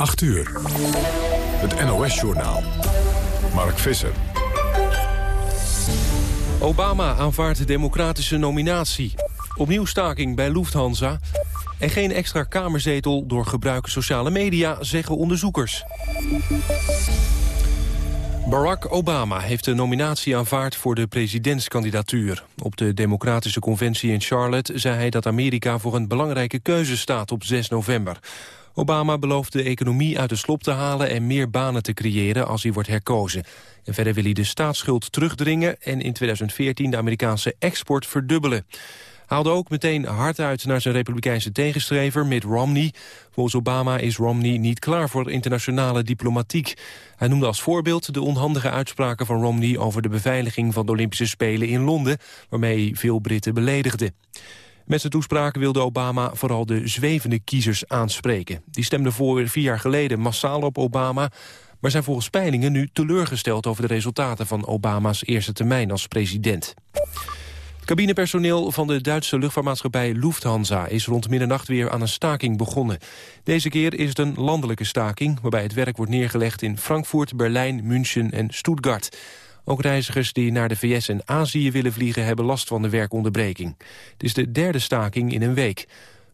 8 uur. Het NOS-journaal. Mark Visser. Obama aanvaardt democratische nominatie. Opnieuw staking bij Lufthansa. En geen extra kamerzetel door gebruik sociale media, zeggen onderzoekers. Barack Obama heeft de nominatie aanvaard voor de presidentskandidatuur. Op de democratische conventie in Charlotte zei hij dat Amerika voor een belangrijke keuze staat op 6 november. Obama belooft de economie uit de slop te halen en meer banen te creëren als hij wordt herkozen. En verder wil hij de staatsschuld terugdringen en in 2014 de Amerikaanse export verdubbelen haalde ook meteen hard uit naar zijn republikeinse tegenstrever Mitt Romney. Volgens Obama is Romney niet klaar voor internationale diplomatiek. Hij noemde als voorbeeld de onhandige uitspraken van Romney... over de beveiliging van de Olympische Spelen in Londen... waarmee hij veel Britten beledigde. Met zijn toespraak wilde Obama vooral de zwevende kiezers aanspreken. Die stemden voor vier jaar geleden massaal op Obama... maar zijn volgens peilingen nu teleurgesteld over de resultaten van Obama's eerste termijn als president. Cabinepersoneel van de Duitse luchtvaartmaatschappij Lufthansa is rond middernacht weer aan een staking begonnen. Deze keer is het een landelijke staking waarbij het werk wordt neergelegd in Frankfurt, Berlijn, München en Stuttgart. Ook reizigers die naar de VS en Azië willen vliegen hebben last van de werkonderbreking. Het is de derde staking in een week.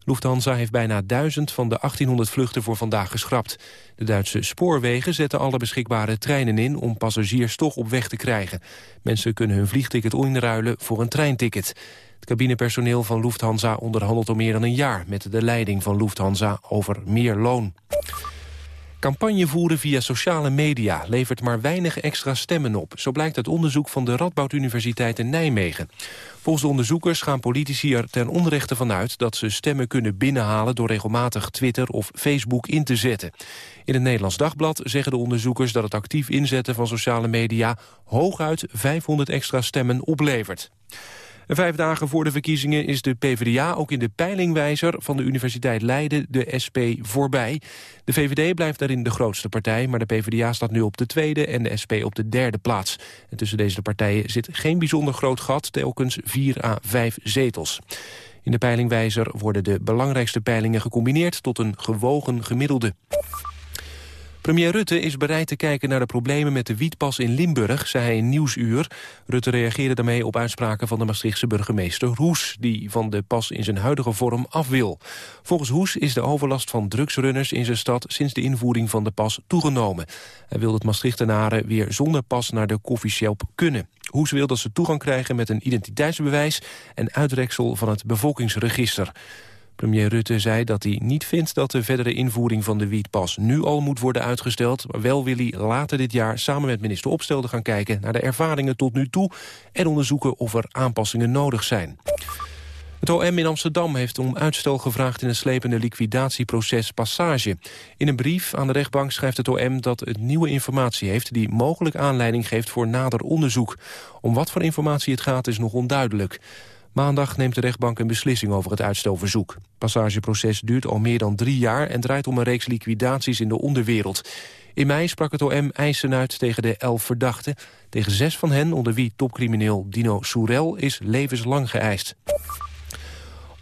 Lufthansa heeft bijna 1000 van de 1800 vluchten voor vandaag geschrapt. De Duitse spoorwegen zetten alle beschikbare treinen in... om passagiers toch op weg te krijgen. Mensen kunnen hun vliegticket inruilen voor een treinticket. Het cabinepersoneel van Lufthansa onderhandelt al meer dan een jaar... met de leiding van Lufthansa over meer loon. Campagne voeren via sociale media levert maar weinig extra stemmen op. Zo blijkt uit onderzoek van de Radboud Universiteit in Nijmegen. Volgens de onderzoekers gaan politici er ten onrechte van uit... dat ze stemmen kunnen binnenhalen door regelmatig Twitter of Facebook in te zetten. In het Nederlands Dagblad zeggen de onderzoekers... dat het actief inzetten van sociale media hooguit 500 extra stemmen oplevert vijf dagen voor de verkiezingen is de PvdA ook in de peilingwijzer van de Universiteit Leiden de SP voorbij. De VVD blijft daarin de grootste partij, maar de PvdA staat nu op de tweede en de SP op de derde plaats. En tussen deze partijen zit geen bijzonder groot gat, telkens vier à vijf zetels. In de peilingwijzer worden de belangrijkste peilingen gecombineerd tot een gewogen gemiddelde. Premier Rutte is bereid te kijken naar de problemen met de wietpas in Limburg, zei hij in Nieuwsuur. Rutte reageerde daarmee op uitspraken van de Maastrichtse burgemeester Hoes, die van de pas in zijn huidige vorm af wil. Volgens Hoes is de overlast van drugsrunners in zijn stad sinds de invoering van de pas toegenomen. Hij wil dat Maastrichtenaren weer zonder pas naar de koffieshop kunnen. Hoes wil dat ze toegang krijgen met een identiteitsbewijs en uitreksel van het bevolkingsregister. Premier Rutte zei dat hij niet vindt dat de verdere invoering van de wietpas nu al moet worden uitgesteld. Maar wel wil hij later dit jaar samen met minister Opstelde gaan kijken naar de ervaringen tot nu toe en onderzoeken of er aanpassingen nodig zijn. Het OM in Amsterdam heeft om uitstel gevraagd in het slepende liquidatieproces Passage. In een brief aan de rechtbank schrijft het OM dat het nieuwe informatie heeft... die mogelijk aanleiding geeft voor nader onderzoek. Om wat voor informatie het gaat is nog onduidelijk. Maandag neemt de rechtbank een beslissing over het uitstelverzoek. Het passageproces duurt al meer dan drie jaar... en draait om een reeks liquidaties in de onderwereld. In mei sprak het OM eisen uit tegen de elf verdachten. Tegen zes van hen, onder wie topcrimineel Dino Soerel, is levenslang geëist.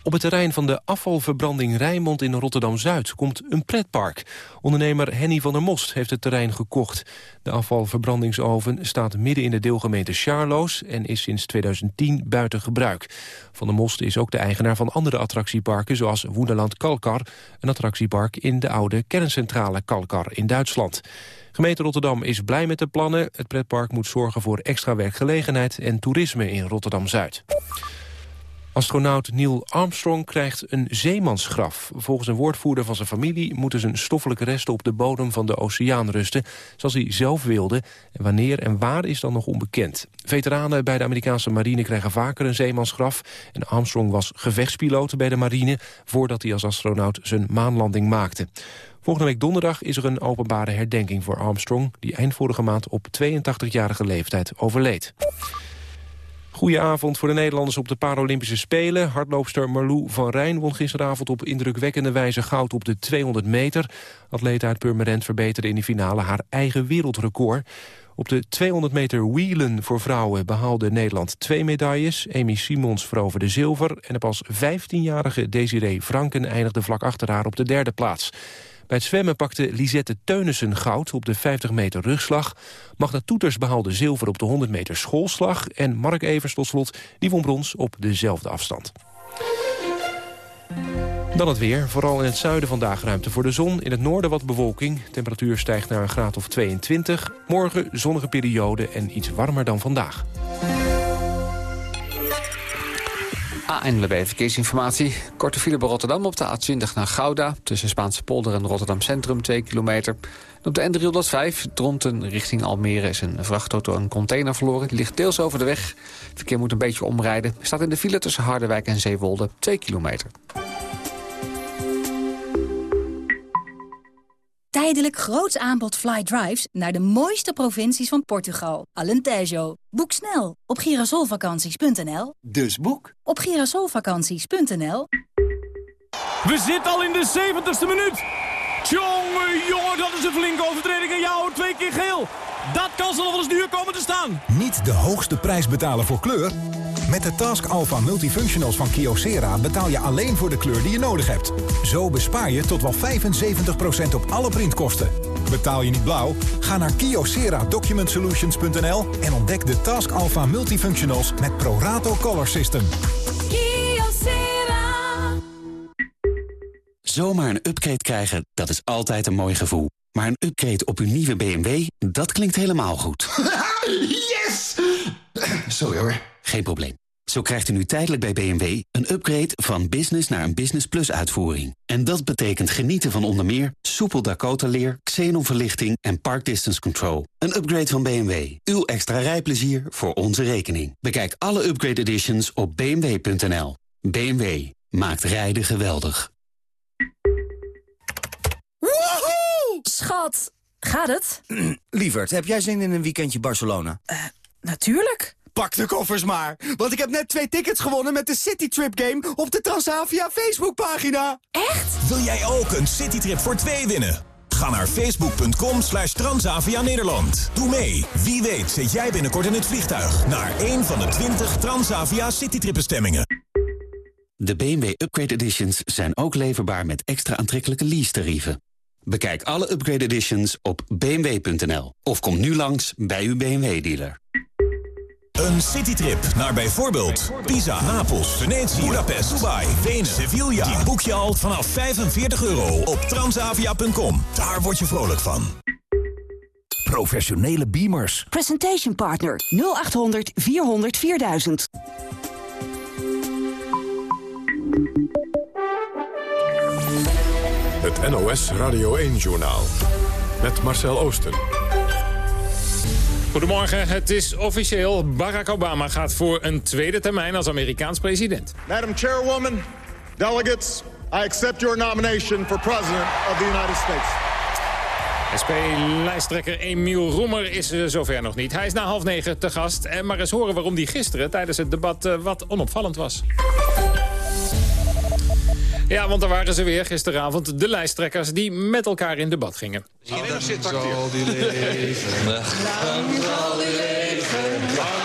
Op het terrein van de afvalverbranding Rijnmond in Rotterdam-Zuid komt een pretpark. Ondernemer Henny van der Most heeft het terrein gekocht. De afvalverbrandingsoven staat midden in de deelgemeente Charloes... en is sinds 2010 buiten gebruik. Van der Most is ook de eigenaar van andere attractieparken... zoals Woenderland Kalkar, een attractiepark in de oude kerncentrale Kalkar in Duitsland. Gemeente Rotterdam is blij met de plannen. Het pretpark moet zorgen voor extra werkgelegenheid en toerisme in Rotterdam-Zuid. Astronaut Neil Armstrong krijgt een zeemansgraf. Volgens een woordvoerder van zijn familie moeten zijn stoffelijke resten op de bodem van de oceaan rusten, zoals hij zelf wilde. Wanneer en waar is dan nog onbekend. Veteranen bij de Amerikaanse marine krijgen vaker een zeemansgraf. En Armstrong was gevechtspiloot bij de marine voordat hij als astronaut zijn maanlanding maakte. Volgende week donderdag is er een openbare herdenking voor Armstrong... die eind vorige maand op 82-jarige leeftijd overleed. Goedenavond voor de Nederlanders op de Paralympische Spelen. Hardloopster Marlou van Rijn won gisteravond op indrukwekkende wijze goud op de 200 meter. Atleet uit Purmerend verbeterde in de finale haar eigen wereldrecord. Op de 200 meter wielen voor vrouwen behaalde Nederland twee medailles. Amy Simons veroverde zilver en de pas 15-jarige Desiree Franken eindigde vlak achter haar op de derde plaats. Bij het zwemmen pakte Lisette Teunissen goud op de 50 meter rugslag. Magda Toeters behaalde zilver op de 100 meter schoolslag. En Mark Evers tot slot, die won brons op dezelfde afstand. Dan het weer. Vooral in het zuiden vandaag ruimte voor de zon. In het noorden wat bewolking. Temperatuur stijgt naar een graad of 22. Morgen zonnige periode en iets warmer dan vandaag. ANWB Verkeersinformatie. Korte file bij Rotterdam op de A20 naar Gouda... tussen Spaanse polder en Rotterdam Centrum 2 kilometer. op de N305 Dronten richting Almere is een vrachtauto een container verloren. Die ligt deels over de weg. Het verkeer moet een beetje omrijden. Staat in de file tussen Harderwijk en Zeewolde 2 kilometer. Tijdelijk groots aanbod fly drives naar de mooiste provincies van Portugal. Alentejo. Boek snel op girasolvakanties.nl. Dus boek op girasolvakanties.nl. We zitten al in de 70ste minuut. Tjonge jongen, dat is een flinke overtreding en jou twee keer geel. Dat kan ze nog wel eens duur komen te staan. Niet de hoogste prijs betalen voor kleur? Met de Task Alpha Multifunctionals van Kyocera betaal je alleen voor de kleur die je nodig hebt. Zo bespaar je tot wel 75% op alle printkosten. Betaal je niet blauw? Ga naar kyocera-document-solutions.nl en ontdek de Task Alpha Multifunctionals met Prorato Color System. Kyocera. Zomaar een upgrade krijgen, dat is altijd een mooi gevoel. Maar een upgrade op uw nieuwe BMW, dat klinkt helemaal goed. yes! Sorry hoor. Geen probleem. Zo krijgt u nu tijdelijk bij BMW een upgrade van business naar een Business Plus uitvoering. En dat betekent genieten van onder meer soepel Dakota-leer, xenonverlichting en park distance control. Een upgrade van BMW. Uw extra rijplezier voor onze rekening. Bekijk alle upgrade editions op bmw.nl. BMW maakt rijden geweldig. Woehoe! Schat, gaat het? Lieverd, heb jij zin in een weekendje Barcelona? Uh, natuurlijk. Pak de koffers maar, want ik heb net twee tickets gewonnen met de Citytrip Game op de Transavia Facebookpagina. Echt? Wil jij ook een Citytrip voor twee winnen? Ga naar facebook.com slash Transavia Nederland. Doe mee. Wie weet zit jij binnenkort in het vliegtuig naar een van de 20 Transavia Citytrip-bestemmingen. De BMW Upgrade Editions zijn ook leverbaar met extra aantrekkelijke lease-tarieven. Bekijk alle Upgrade Editions op bmw.nl of kom nu langs bij uw BMW-dealer. Een citytrip naar bijvoorbeeld Pisa, Napels, Venetië, Budapest, Dubai, Wenen, Sevilla. Die boek je al vanaf 45 euro op transavia.com. Daar word je vrolijk van. Professionele beamers. Presentation Partner 0800 400 4000. Het NOS Radio 1-journaal. Met Marcel Oosten. Goedemorgen, het is officieel. Barack Obama gaat voor een tweede termijn als Amerikaans president. Madam Chairwoman, delegates, I accept your nomination for President of the United States. SP-lijsttrekker Emiel Roemer is er zover nog niet. Hij is na half negen te gast. En maar eens horen waarom die gisteren tijdens het debat uh, wat onopvallend was. Ja, want er waren ze weer gisteravond, de lijsttrekkers die met elkaar in debat gingen. Iedereen zit zal die leven. Lang zal die leven.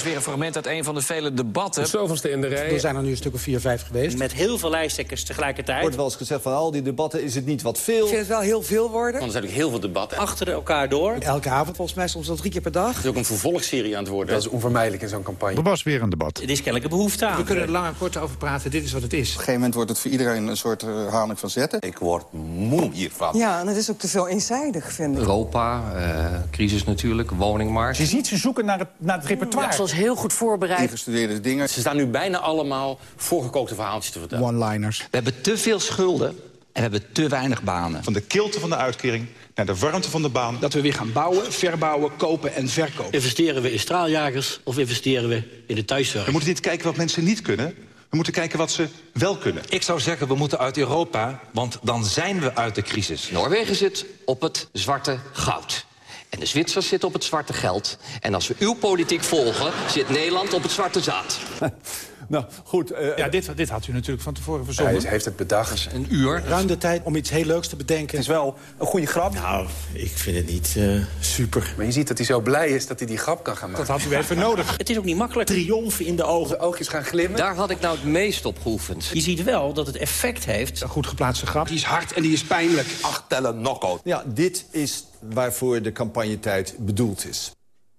Was weer een fragment uit een van de vele debatten. Zoveelste in de rij. Er zijn er nu een stuk of vier, vijf geweest. Met heel veel lijsttrekkers tegelijkertijd. Er wordt wel eens gezegd van al die debatten is het niet wat veel. Ik vind het wel heel veel worden. Want er zijn ook heel veel debatten. Achter elkaar door. Elke avond volgens mij, soms wel drie keer per dag. Het is ook een vervolgserie aan het worden. Dat is onvermijdelijk in zo'n campagne. Er was weer een debat. Er is kennelijk een behoefte aan. We kunnen er lang en kort over praten. Dit is wat het is. Op een gegeven moment wordt het voor iedereen een soort herhaling van zetten. Ik word moe hiervan. Ja, en het is ook te veel eenzijdig, vind ik. Europa, uh, crisis natuurlijk, woningmarkt. Je ziet ze zoeken naar het, naar het repertoire. Ja, heel goed voorbereid. Ingestudeerde dingen. Ze staan nu bijna allemaal voorgekookte verhaaltjes te vertellen. One-liners. We hebben te veel schulden en we hebben te weinig banen. Van de kilte van de uitkering naar de warmte van de baan. Dat we weer gaan bouwen, verbouwen, kopen en verkopen. Investeren we in straaljagers of investeren we in de thuiszorg? We moeten niet kijken wat mensen niet kunnen. We moeten kijken wat ze wel kunnen. Ik zou zeggen, we moeten uit Europa, want dan zijn we uit de crisis. Noorwegen zit op het zwarte goud. En de Zwitsers zitten op het zwarte geld. En als we uw politiek volgen, zit Nederland op het zwarte zaad. Nou, goed. ja, dit, dit had u natuurlijk van tevoren Hij verzonnen. heeft het bedacht. Een uur, ruim de tijd om iets heel leuks te bedenken. Het is wel een goede grap. Nou, ik vind het niet eh, super. Maar je ziet dat hij zo blij is dat hij die grap kan gaan maken. Dat had u even nodig. Het is ook niet makkelijk. Triomf in de ogen. De oogjes gaan glimmen. Daar had ik nou het meest op geoefend. Je ziet wel dat het effect heeft. Een goed geplaatste grap. Die is hard en die is pijnlijk. Acht tellen knockout. Ja, dit is waarvoor de campagnetijd bedoeld is.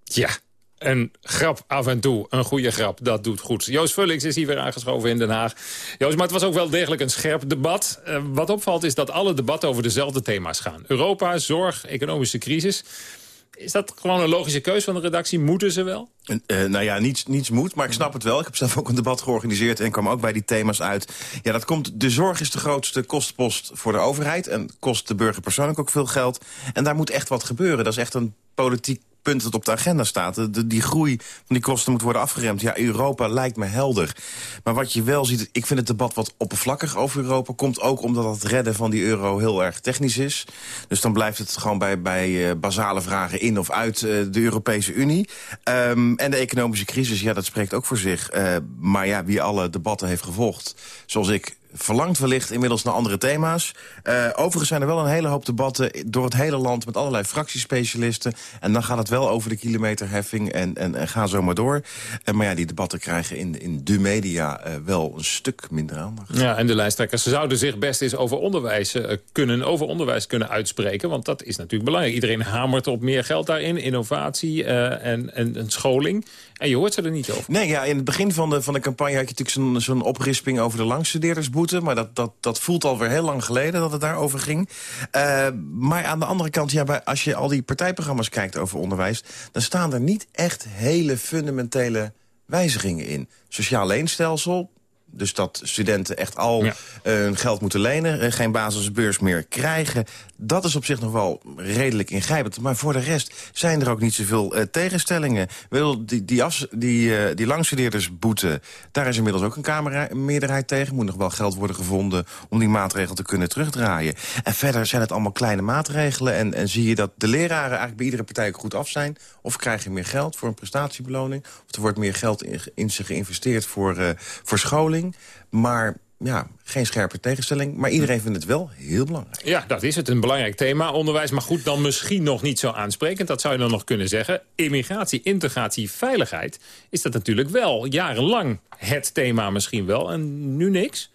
Ja, een grap af en toe. Een goede grap, dat doet goed. Joost Vullings is hier weer aangeschoven in Den Haag. Joost, maar het was ook wel degelijk een scherp debat. Eh, wat opvalt is dat alle debatten over dezelfde thema's gaan. Europa, zorg, economische crisis. Is dat gewoon een logische keus van de redactie? Moeten ze wel? Uh, nou ja, niets, niets moet, maar ik snap het wel. Ik heb zelf ook een debat georganiseerd en kwam ook bij die thema's uit. Ja, dat komt, de zorg is de grootste kostenpost voor de overheid... en kost de burger persoonlijk ook veel geld. En daar moet echt wat gebeuren. Dat is echt een politiek punt dat op de agenda staat. De, die groei van die kosten moet worden afgeremd. Ja, Europa lijkt me helder. Maar wat je wel ziet, ik vind het debat wat oppervlakkig over Europa... komt ook omdat het redden van die euro heel erg technisch is. Dus dan blijft het gewoon bij, bij uh, basale vragen in of uit uh, de Europese Unie. Um, en de economische crisis, ja, dat spreekt ook voor zich. Uh, maar ja, wie alle debatten heeft gevolgd, zoals ik verlangt wellicht inmiddels naar andere thema's. Uh, overigens zijn er wel een hele hoop debatten door het hele land... met allerlei fractiespecialisten. En dan gaat het wel over de kilometerheffing en, en, en ga zo maar door. Uh, maar ja, die debatten krijgen in, in de media uh, wel een stuk minder aandacht. Ja, en de lijsttrekkers zouden zich best eens over onderwijs, kunnen, over onderwijs kunnen uitspreken. Want dat is natuurlijk belangrijk. Iedereen hamert op meer geld daarin, innovatie en, en, en scholing. En je hoort ze er niet over. Nee, ja, in het begin van de, van de campagne had je natuurlijk zo'n oprisping over de Maar dat, dat, dat voelt alweer heel lang geleden dat het daarover ging. Uh, maar aan de andere kant, ja, bij, als je al die partijprogramma's kijkt over onderwijs... dan staan er niet echt hele fundamentele wijzigingen in. Sociaal leenstelsel, dus dat studenten echt al ja. uh, hun geld moeten lenen... Uh, geen basisbeurs meer krijgen. Dat is op zich nog wel redelijk ingrijpend. Maar voor de rest zijn er ook niet zoveel uh, tegenstellingen. Wil die, die, af, die, die langstudeerdersboete, daar is inmiddels ook een Kamermeerderheid tegen. Moet nog wel geld worden gevonden om die maatregel te kunnen terugdraaien. En verder zijn het allemaal kleine maatregelen. En, en zie je dat de leraren eigenlijk bij iedere partij goed af zijn. Of krijg je meer geld voor een prestatiebeloning. Of er wordt meer geld in, in ze geïnvesteerd voor, voor scholing. Maar ja, geen scherpe tegenstelling. Maar iedereen vindt het wel heel belangrijk. Ja, dat is het. Een belangrijk thema. Onderwijs, maar goed, dan misschien nog niet zo aansprekend. Dat zou je dan nog kunnen zeggen. Immigratie, integratie, veiligheid is dat natuurlijk wel jarenlang het thema misschien wel. En nu niks?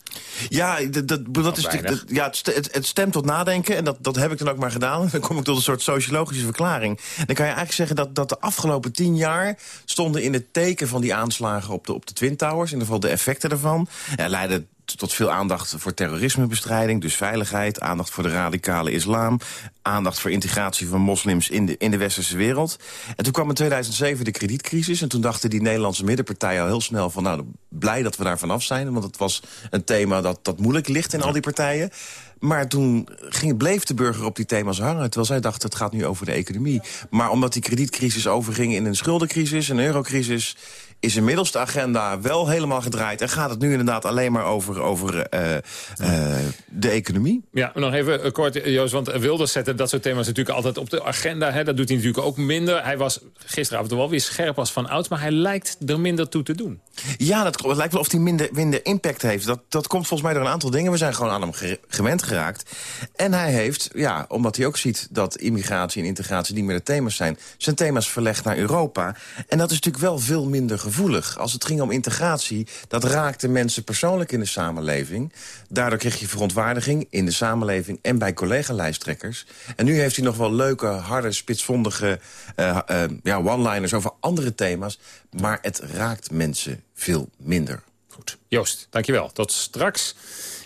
Ja, dat, dat, dat is dat, ja, het, het stemt tot nadenken. En dat, dat heb ik dan ook maar gedaan. Dan kom ik tot een soort sociologische verklaring. Dan kan je eigenlijk zeggen dat, dat de afgelopen tien jaar... stonden in het teken van die aanslagen op de, op de Twin Towers. In ieder geval de effecten ervan. Ja, leidden tot veel aandacht voor terrorismebestrijding, dus veiligheid, aandacht voor de radicale islam, aandacht voor integratie van moslims in de, in de westerse wereld. En toen kwam in 2007 de kredietcrisis en toen dachten die Nederlandse middenpartijen al heel snel van nou, blij dat we daar vanaf zijn, want het was een thema dat, dat moeilijk ligt in al die partijen. Maar toen ging, bleef de burger op die thema's hangen. Terwijl zij dachten, het gaat nu over de economie. Maar omdat die kredietcrisis overging in een schuldencrisis, een eurocrisis is inmiddels de agenda wel helemaal gedraaid. En gaat het nu inderdaad alleen maar over, over uh, uh, de economie. Ja, nog even kort, Joost. Want Wilders zette dat soort thema's natuurlijk altijd op de agenda. Hè. Dat doet hij natuurlijk ook minder. Hij was gisteravond wel weer scherp als van oud. Maar hij lijkt er minder toe te doen. Ja, dat het lijkt wel of hij minder, minder impact heeft. Dat, dat komt volgens mij door een aantal dingen. We zijn gewoon aan hem ge gewend geraakt. En hij heeft, ja, omdat hij ook ziet dat immigratie en integratie niet meer de thema's zijn... zijn thema's verlegd naar Europa. En dat is natuurlijk wel veel minder gevoelig. Als het ging om integratie, dat raakte mensen persoonlijk in de samenleving. Daardoor kreeg je verontwaardiging in de samenleving en bij collega-lijsttrekkers. En nu heeft hij nog wel leuke, harde, spitsvondige uh, uh, ja, one-liners over andere thema's. Maar het raakt mensen veel minder. Goed. Joost, dankjewel. Tot straks.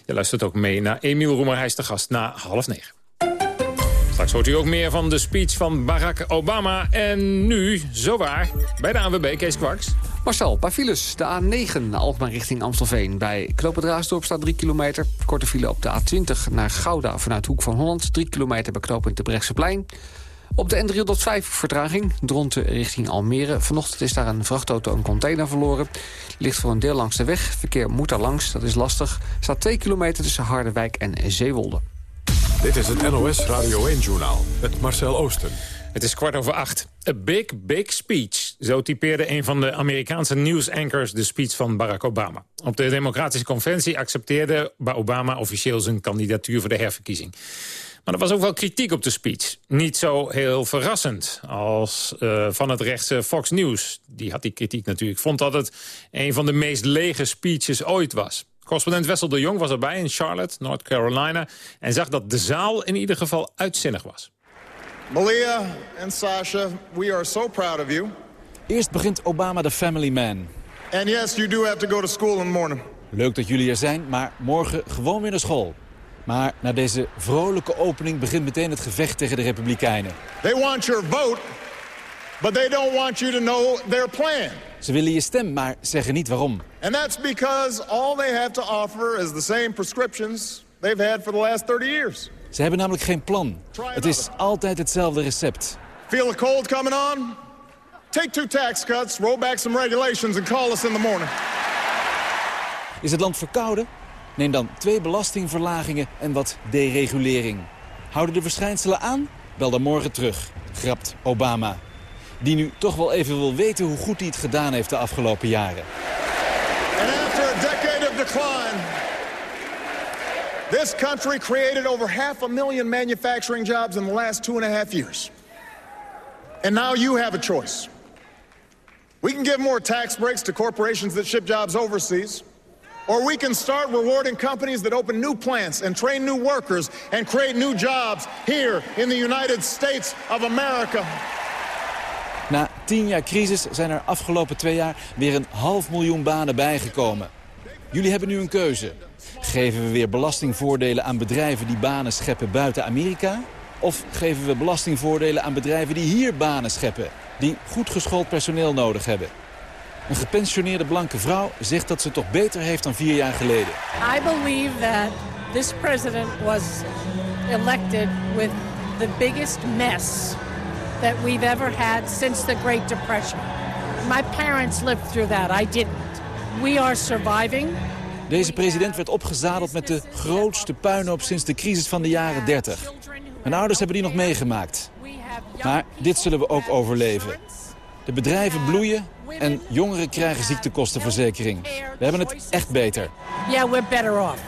Je luistert ook mee naar Emiel Roemer. Hij is de gast na half negen. Straks hoort u ook meer van de speech van Barack Obama. En nu, zowaar, bij de ANWB, Kees Kwaks. Marcel, paar files. De A9 Alkmaar richting Amstelveen. Bij Knopen Raasdorp staat 3 kilometer. Korte file op de A20 naar Gouda vanuit Hoek van Holland. 3 kilometer bij knooppunt de Brechtseplein. Op de N305 vertraging, Dronten richting Almere. Vanochtend is daar een vrachtauto een container verloren. Ligt voor een deel langs de weg. Verkeer moet daar langs, dat is lastig. staat 2 kilometer tussen Harderwijk en Zeewolde. Dit is het NOS Radio 1-journaal met Marcel Oosten. Het is kwart over acht. A big, big speech. Zo typeerde een van de Amerikaanse nieuwsankers de speech van Barack Obama. Op de Democratische Conventie accepteerde Obama officieel zijn kandidatuur voor de herverkiezing. Maar er was ook wel kritiek op de speech. Niet zo heel verrassend als uh, van het rechtse Fox News. Die had die kritiek natuurlijk. Vond dat het een van de meest lege speeches ooit was. Correspondent Wessel de Jong was erbij in Charlotte, North Carolina... en zag dat de zaal in ieder geval uitzinnig was. Malia en Sasha, we are so proud of you. Eerst begint Obama de family man. And yes, you do have to go to school in the morning. Leuk dat jullie er zijn, maar morgen gewoon weer naar school. Maar na deze vrolijke opening begint meteen het gevecht tegen de Republikeinen. They want your vote, but they don't want you to know their plan. Ze willen je stem, maar zeggen niet waarom. And that's because all they have to offer is the same prescriptions they've had for the last 30 years. Ze hebben namelijk geen plan. Het is altijd hetzelfde recept. Feel the cold coming on? Take two tax cuts, roll back some regulations and call us in the morning. Is het land verkouden? Neem dan twee belastingverlagingen en wat deregulering. Houden de verschijnselen aan? Bel dan morgen terug, grapt Obama. Die nu toch wel even wil weten hoe goed hij het gedaan heeft de afgelopen jaren. And after a decade of decline, this country created over half a million manufacturing jobs in the last two and a half years. And now you have a choice. We can give more tax breaks to corporations that ship jobs overseas. Or we can start rewarding companies that open new plants and train new workers and create new jobs here in the United States of America. Na tien jaar crisis zijn er afgelopen twee jaar weer een half miljoen banen bijgekomen. Jullie hebben nu een keuze. Geven we weer belastingvoordelen aan bedrijven die banen scheppen buiten Amerika? Of geven we belastingvoordelen aan bedrijven die hier banen scheppen? Die goed geschoold personeel nodig hebben? Een gepensioneerde blanke vrouw zegt dat ze het toch beter heeft dan vier jaar geleden. I believe that this president was elected with the biggest mess that we've ever had since the Great Depression. My parents lived through that. I didn't. We are surviving. Deze president werd opgezadeld met de grootste puinhoop sinds de crisis van de jaren 30. Mijn ouders hebben die nog meegemaakt. Maar dit zullen we ook overleven. De bedrijven bloeien en jongeren krijgen ziektekostenverzekering. We hebben het echt beter. Yeah, we're better off.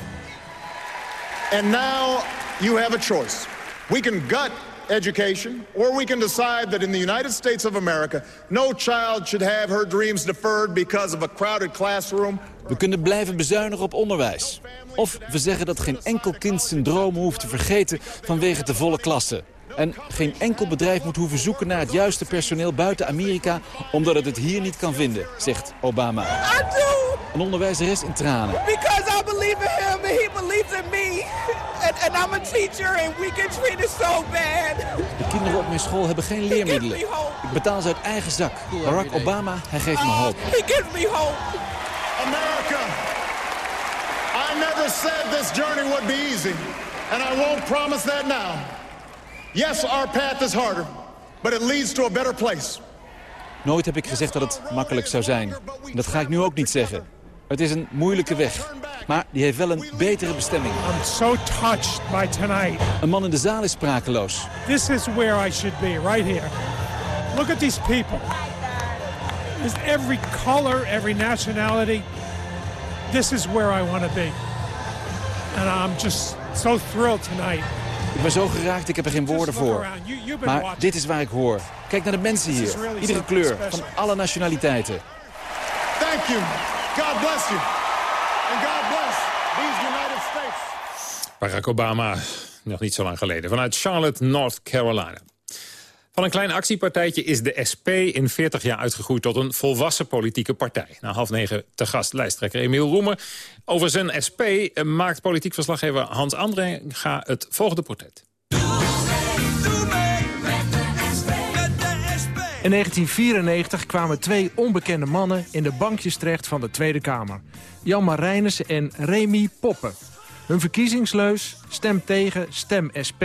And now you have a choice. We can gut education, or we can decide that in the United States of America, no child should have her dreams deferred because of a crowded classroom. We kunnen blijven bezuinigen op onderwijs. Of we zeggen dat geen enkel kind zijn dromen hoeft te vergeten vanwege de volle klasse. En geen enkel bedrijf moet hoeven zoeken naar het juiste personeel buiten Amerika... omdat het het hier niet kan vinden, zegt Obama. I do! Een onderwijzeres in tranen. Because I believe in him and he believes in me. And, and I'm a teacher and we get treated so bad. De kinderen op mijn school hebben geen leermiddelen. Ik betaal ze uit eigen zak. Barack Obama, hij geeft me hoop. He gives me hope. America, I never said this journey would be easy. And I won't promise that now. Yes, our path is harder, but it leads to a better place. Nooit heb ik gezegd dat het makkelijk zou zijn. Dat ga ik nu ook niet zeggen. Het is een moeilijke weg, maar die heeft wel een betere bestemming. I'm so touched by tonight. Een man in de zaal is sprakeloos. This is where I should be, right here. Look at these people. There's every color, every nationality. This is where I want to be. And I'm just so thrilled tonight. Ik ben zo geraakt, ik heb er geen woorden voor. Maar dit is waar ik hoor. Kijk naar de mensen hier. Iedere kleur, van alle nationaliteiten. Thank you. God bless you. And God bless these United States. Barack Obama, nog niet zo lang geleden. Vanuit Charlotte, North Carolina. Van een klein actiepartijtje is de SP in 40 jaar uitgegroeid tot een volwassen politieke partij. Na half negen te gast lijsttrekker Emiel Roemer. Over zijn SP maakt politiek verslaggever Hans Andringa het volgende portret. In 1994 kwamen twee onbekende mannen in de bankjes terecht van de Tweede Kamer. Jan Marijnissen en Remy Poppen. Hun verkiezingsleus, stem tegen, stem SP,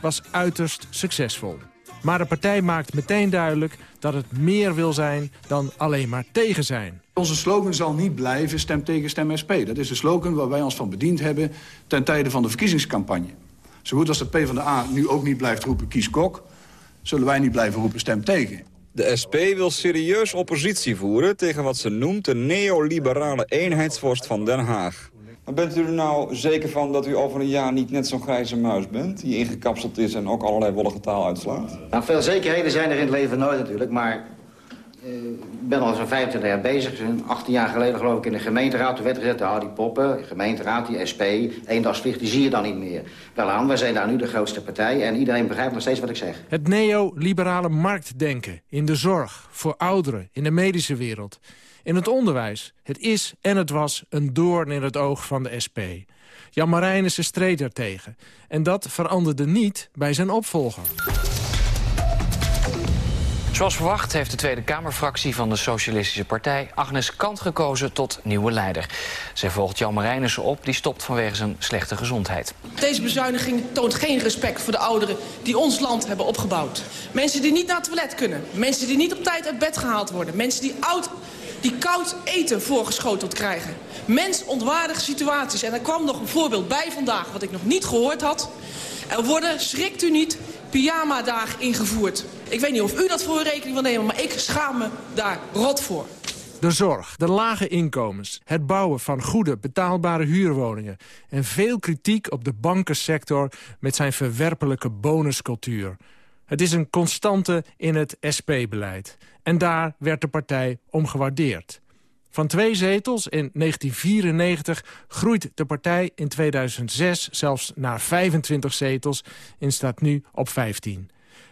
was uiterst succesvol. Maar de partij maakt meteen duidelijk dat het meer wil zijn dan alleen maar tegen zijn. Onze slogan zal niet blijven stem tegen, stem SP. Dat is de slogan waar wij ons van bediend hebben ten tijde van de verkiezingscampagne. Zo goed als de PvdA nu ook niet blijft roepen kies Kok... zullen wij niet blijven roepen stem tegen. De SP wil serieus oppositie voeren tegen wat ze noemt de neoliberale eenheidsvorst van Den Haag. Maar bent u er nou zeker van dat u over een jaar niet net zo'n grijze muis bent... die ingekapseld is en ook allerlei wollige taal uitslaat? Nou, veel zekerheden zijn er in het leven nooit natuurlijk, maar... eh, Ik ben al zo'n 25 jaar bezig. 18 jaar geleden geloof ik in de gemeenteraad. Toen werd gezegd, ah, die poppen, gemeenteraad, die SP, eendagsvlieg, die zie je dan niet meer. Wel aan, wij zijn daar nu de grootste partij en iedereen begrijpt nog steeds wat ik zeg. Het neoliberale marktdenken in de zorg, voor ouderen, in de medische wereld. In het onderwijs, het is en het was een doorn in het oog van de SP. Jan Marijnissen streed er tegen. En dat veranderde niet bij zijn opvolger. Zoals verwacht heeft de Tweede Kamerfractie van de Socialistische Partij... Agnes Kant gekozen tot nieuwe leider. Zij volgt Jan Marijnissen op, die stopt vanwege zijn slechte gezondheid. Deze bezuiniging toont geen respect voor de ouderen die ons land hebben opgebouwd. Mensen die niet naar het toilet kunnen. Mensen die niet op tijd uit bed gehaald worden. Mensen die, oud, die koud eten voorgeschoteld krijgen. Mensontwaardige situaties. En er kwam nog een voorbeeld bij vandaag wat ik nog niet gehoord had. Er worden, schrikt u niet, pyjama-dagen ingevoerd. Ik weet niet of u dat voor rekening wil nemen, maar ik schaam me daar rot voor. De zorg, de lage inkomens, het bouwen van goede, betaalbare huurwoningen... en veel kritiek op de bankensector met zijn verwerpelijke bonuscultuur. Het is een constante in het SP-beleid. En daar werd de partij om gewaardeerd. Van twee zetels in 1994 groeit de partij in 2006 zelfs naar 25 zetels... en staat nu op 15.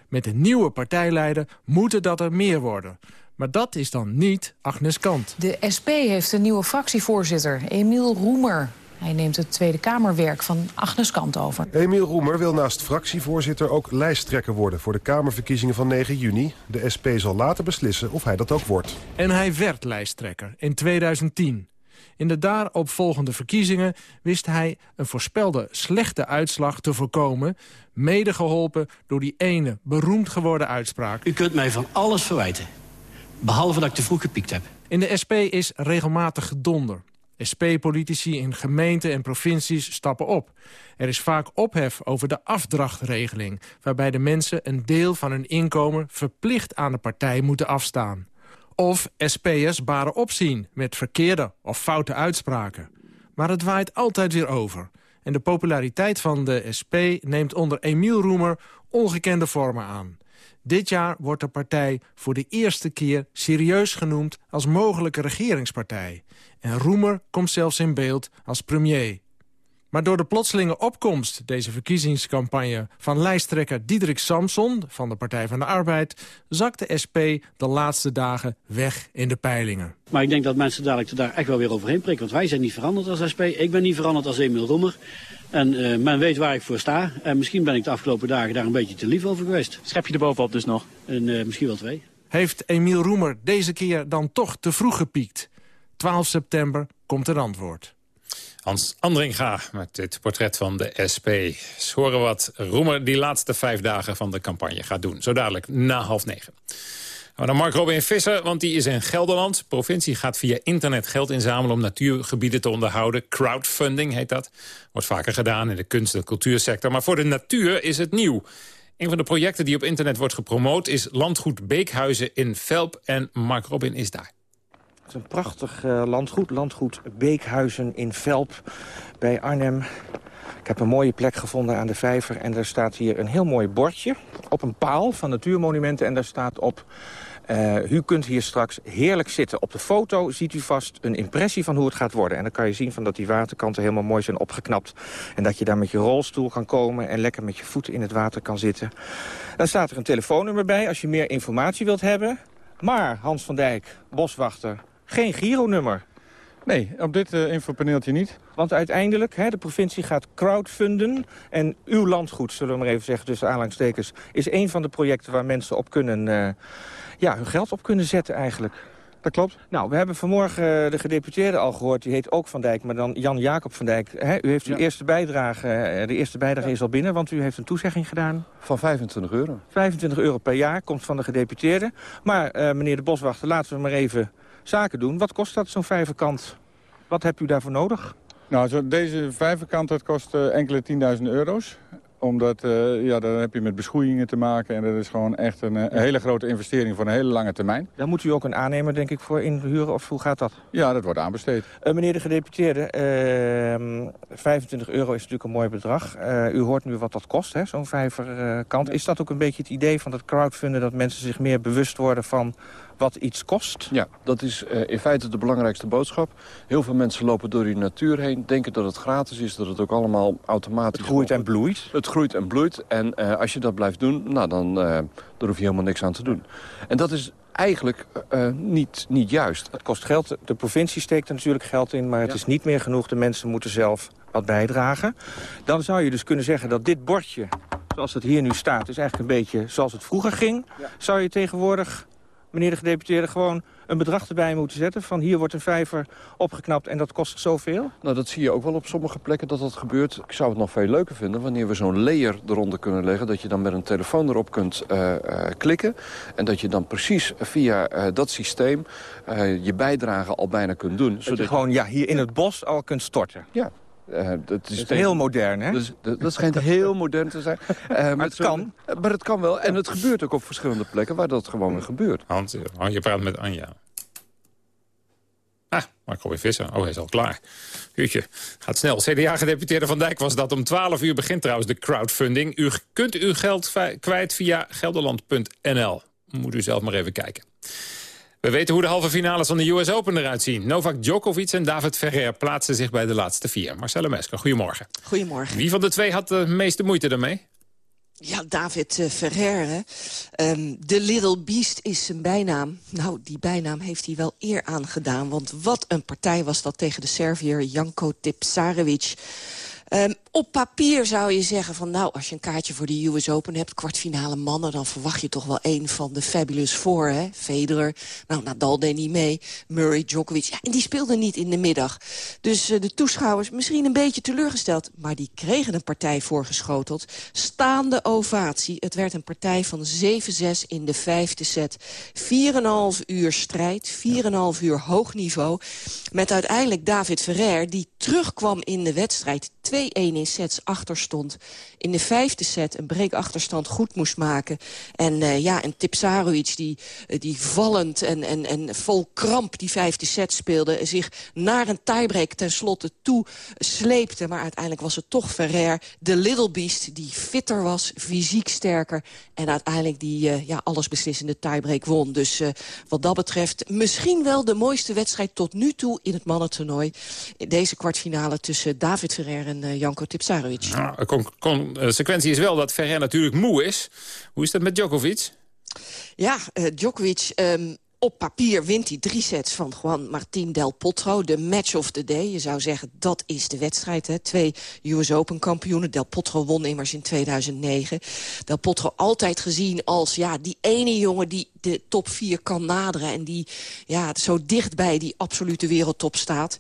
Met een nieuwe partijleider moeten dat er meer worden... Maar dat is dan niet Agnes Kant. De SP heeft een nieuwe fractievoorzitter, Emiel Roemer. Hij neemt het Tweede Kamerwerk van Agnes Kant over. Emiel Roemer wil naast fractievoorzitter ook lijsttrekker worden... voor de Kamerverkiezingen van 9 juni. De SP zal later beslissen of hij dat ook wordt. En hij werd lijsttrekker in 2010. In de daaropvolgende verkiezingen wist hij een voorspelde slechte uitslag te voorkomen... mede geholpen door die ene beroemd geworden uitspraak. U kunt mij van alles verwijten. Behalve dat ik te vroeg gepiekt heb. In de SP is regelmatig gedonder. SP-politici in gemeenten en provincies stappen op. Er is vaak ophef over de afdrachtregeling... waarbij de mensen een deel van hun inkomen verplicht aan de partij moeten afstaan. Of SP'ers baren opzien met verkeerde of foute uitspraken. Maar het waait altijd weer over. En de populariteit van de SP neemt onder Emiel Roemer ongekende vormen aan. Dit jaar wordt de partij voor de eerste keer serieus genoemd als mogelijke regeringspartij. En Roemer komt zelfs in beeld als premier. Maar door de plotselinge opkomst deze verkiezingscampagne van lijsttrekker Diederik Samson van de Partij van de Arbeid zakt de SP de laatste dagen weg in de peilingen. Maar ik denk dat mensen dadelijk daar echt wel weer overheen prikken. Want wij zijn niet veranderd als SP. Ik ben niet veranderd als Emiel Roemer. En uh, men weet waar ik voor sta. En misschien ben ik de afgelopen dagen daar een beetje te lief over geweest. Schep je er bovenop dus nog? En uh, misschien wel twee. Heeft Emiel Roemer deze keer dan toch te vroeg gepiekt? 12 september komt er antwoord. Hans Andringa met dit portret van de SP. Eens horen wat Roemer die laatste vijf dagen van de campagne gaat doen. Zo dadelijk na half negen. Maar dan Mark Robin Visser, want die is in Gelderland. De provincie gaat via internet geld inzamelen om natuurgebieden te onderhouden. Crowdfunding heet dat. Wordt vaker gedaan in de kunst- en cultuursector. Maar voor de natuur is het nieuw. Een van de projecten die op internet wordt gepromoot... is Landgoed Beekhuizen in Velp. En Mark Robin is daar. Het is een prachtig uh, landgoed, landgoed Beekhuizen in Velp bij Arnhem. Ik heb een mooie plek gevonden aan de vijver en er staat hier een heel mooi bordje op een paal van natuurmonumenten. En daar staat op, uh, u kunt hier straks heerlijk zitten. Op de foto ziet u vast een impressie van hoe het gaat worden. En dan kan je zien van dat die waterkanten helemaal mooi zijn opgeknapt. En dat je daar met je rolstoel kan komen en lekker met je voeten in het water kan zitten. Dan staat er een telefoonnummer bij als je meer informatie wilt hebben. Maar, Hans van Dijk, boswachter, geen gironummer. Nee, op dit uh, infopaneeltje niet. Want uiteindelijk, hè, de provincie gaat crowdfunden. En uw landgoed, zullen we maar even zeggen tussen aanhalingstekens... is een van de projecten waar mensen op kunnen, uh, ja, hun geld op kunnen zetten eigenlijk. Dat klopt. Nou, we hebben vanmorgen de gedeputeerde al gehoord. Die heet ook Van Dijk, maar dan Jan Jacob van Dijk. Hè, u heeft uw ja. eerste bijdrage, de eerste bijdrage ja. is al binnen, want u heeft een toezegging gedaan. Van 25 euro. 25 euro per jaar komt van de gedeputeerde. Maar uh, meneer de Boswachter, laten we maar even zaken doen. Wat kost dat, zo'n vijverkant? Wat hebt u daarvoor nodig? Nou, zo deze vijverkant dat kost uh, enkele 10.000 euro's. Omdat uh, ja, dan heb je met beschoeiingen te maken. En dat is gewoon echt een, een, hele grote investering voor een hele lange termijn. Daar moet u ook een aannemer, denk ik, voor inhuren. Of hoe gaat dat? Ja, dat wordt aanbesteed. Uh, meneer de gedeputeerde, 25 euro is natuurlijk een mooi bedrag. u hoort nu wat dat kost, zo'n vijverkant. Is dat ook een beetje het idee van dat crowdfunden... dat mensen zich meer bewust worden van wat iets kost? Ja, dat is uh, in feite de belangrijkste boodschap. Heel veel mensen lopen door die natuur heen, denken dat het gratis is... dat het ook allemaal automatisch... Het groeit en bloeit? Het groeit en bloeit. En uh, als je dat blijft doen, nou, dan, uh, dan hoef je helemaal niks aan te doen. En dat is eigenlijk uh, niet, niet juist. Het kost geld. De provincie steekt er natuurlijk geld in, maar het ja. is niet meer genoeg. De mensen moeten zelf wat bijdragen. Dan zou je dus kunnen zeggen dat dit bordje, zoals het hier nu staat... is eigenlijk een beetje zoals het vroeger ging. Ja. Zou je tegenwoordig meneer de gedeputeerde, gewoon een bedrag erbij moeten zetten... van hier wordt een vijver opgeknapt en dat kost zoveel? Nou, dat zie je ook wel op sommige plekken dat dat gebeurt. Ik zou het nog veel leuker vinden wanneer we zo'n layer eronder kunnen leggen... dat je dan met een telefoon erop kunt uh, uh, klikken... en dat je dan precies via uh, dat systeem je bijdrage al bijna kunt doen. Dat zodat je gewoon ja, hier in het bos al kunt storten? Ja, uh, dat is, is heel modern, hè? Dus, dat, dat schijnt heel modern te zijn. Uh, maar het kan. Maar het kan wel. En het gebeurt ook op verschillende plekken waar dat gewoon weer gebeurt. Hans, je praat met Anja. Ah, Marco weer Visser. Oh, hij is al klaar. Uurtje, gaat snel. CDA-gedeputeerde Van Dijk was dat. Om 12 uur begint trouwens de crowdfunding. U kunt uw geld kwijt via gelderland.nl. Moet u zelf maar even kijken. We weten hoe de halve finales van de US Open eruit zien. Novak Djokovic en David Ferrer plaatsen zich bij de laatste vier. Marcelo Mesker, goedemorgen. Goedemorgen. Wie van de twee had de meeste moeite daarmee? Ja, David uh, Ferrer. Um, The Little Beast is zijn bijnaam. Nou, die bijnaam heeft hij wel eer aangedaan. Want wat een partij was dat tegen de Serviër Janko Tipsarevic. Um, op papier zou je zeggen van nou, als je een kaartje voor de US Open hebt... kwartfinale mannen, dan verwacht je toch wel een van de Fabulous Four, hè? Federer, nou, Nadal deed niet mee, Murray, Djokovic. Ja, en die speelden niet in de middag. Dus uh, de toeschouwers misschien een beetje teleurgesteld... maar die kregen een partij voorgeschoteld. Staande ovatie. Het werd een partij van 7-6 in de vijfde set. 4,5 uur strijd, 4,5 uur hoog niveau... met uiteindelijk David Ferrer, die terugkwam in de wedstrijd... 2-1 in sets achter stond. In de vijfde set een breekachterstand goed moest maken. En uh, ja, en Tipsaruic die, uh, die vallend en, en, en vol kramp die vijfde set speelde... zich naar een tiebreak tenslotte toe sleepte. Maar uiteindelijk was het toch Ferrer, de Little Beast... die fitter was, fysiek sterker... en uiteindelijk die uh, ja, allesbeslissende tiebreak won. Dus wat dat betreft misschien wel de mooiste wedstrijd tot nu toe... in het mannentoernooi. Deze kwartfinale tussen David Ferrer en Janko Tipsarevic. Nou, de sequentie is wel dat Ferrer natuurlijk moe is. Hoe is dat met Djokovic? Ja, uh, Djokovic... Um, op papier wint hij drie sets van Juan Martín Del Potro. De match of the day. Je zou zeggen, dat is de wedstrijd. Hè? Twee US Open kampioenen. Del Potro won immers in 2009. Del Potro altijd gezien als ja, die ene jongen die de top 4 kan naderen. En die ja, zo dicht bij die absolute wereldtop staat.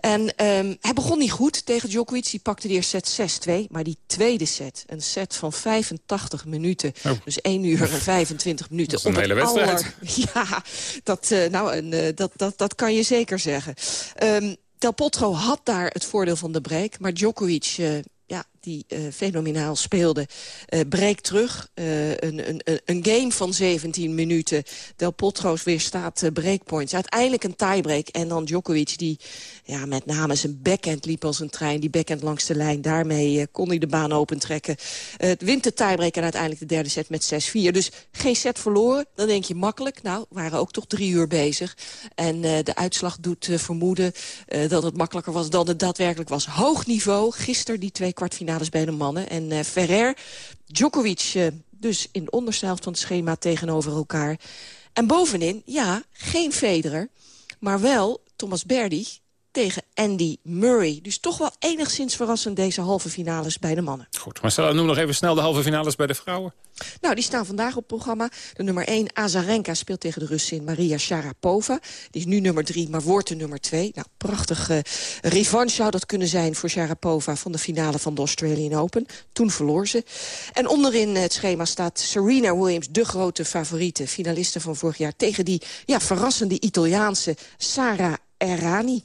En um, hij begon niet goed tegen Djokovic. Die pakte de eerste set 6-2. Maar die tweede set, een set van 85 minuten. Oh. Dus 1 uur en 25 minuten. Dat is een hele wedstrijd. Aller, ja, dat, uh, nou, en, uh, dat, dat, dat kan je zeker zeggen. Um, Del Potro had daar het voordeel van de break. Maar Djokovic... Uh, ja, die uh, fenomenaal speelde, uh, breekt terug. Uh, een, een, een game van 17 minuten. Del Potro's weerstaat uh, breakpoints. Uiteindelijk een tiebreak. En dan Djokovic die ja, met name zijn backhand liep als een trein. Die backhand langs de lijn. Daarmee kon hij de baan opentrekken. Het wint de tiebreak en uiteindelijk de derde set met 6-4. Dus geen set verloren. Dan denk je makkelijk. Nou, waren ook toch drie uur bezig. En de uitslag doet vermoeden dat het makkelijker was dan het daadwerkelijk was. Hoog niveau. Gisteren die twee kwartfinale bij de mannen. En uh, Ferrer, Djokovic uh, dus in de onderste helft van het schema tegenover elkaar. En bovenin, ja, geen Federer, maar wel Thomas Berdy tegen Andy Murray. Dus toch wel enigszins verrassend deze halve finales bij de mannen. Goed, maar noem nog even snel de halve finales bij de vrouwen. Nou, die staan vandaag op het programma. De nummer 1, Azarenka, speelt tegen de Russin Maria Sharapova. Die is nu nummer 3, maar wordt de nummer 2. Nou, prachtige uh, revanche zou dat kunnen zijn voor Sharapova... van de finale van de Australian Open. Toen verloor ze. En onderin het schema staat Serena Williams, de grote favoriete. Finaliste van vorig jaar tegen die ja, verrassende Italiaanse Sara Errani.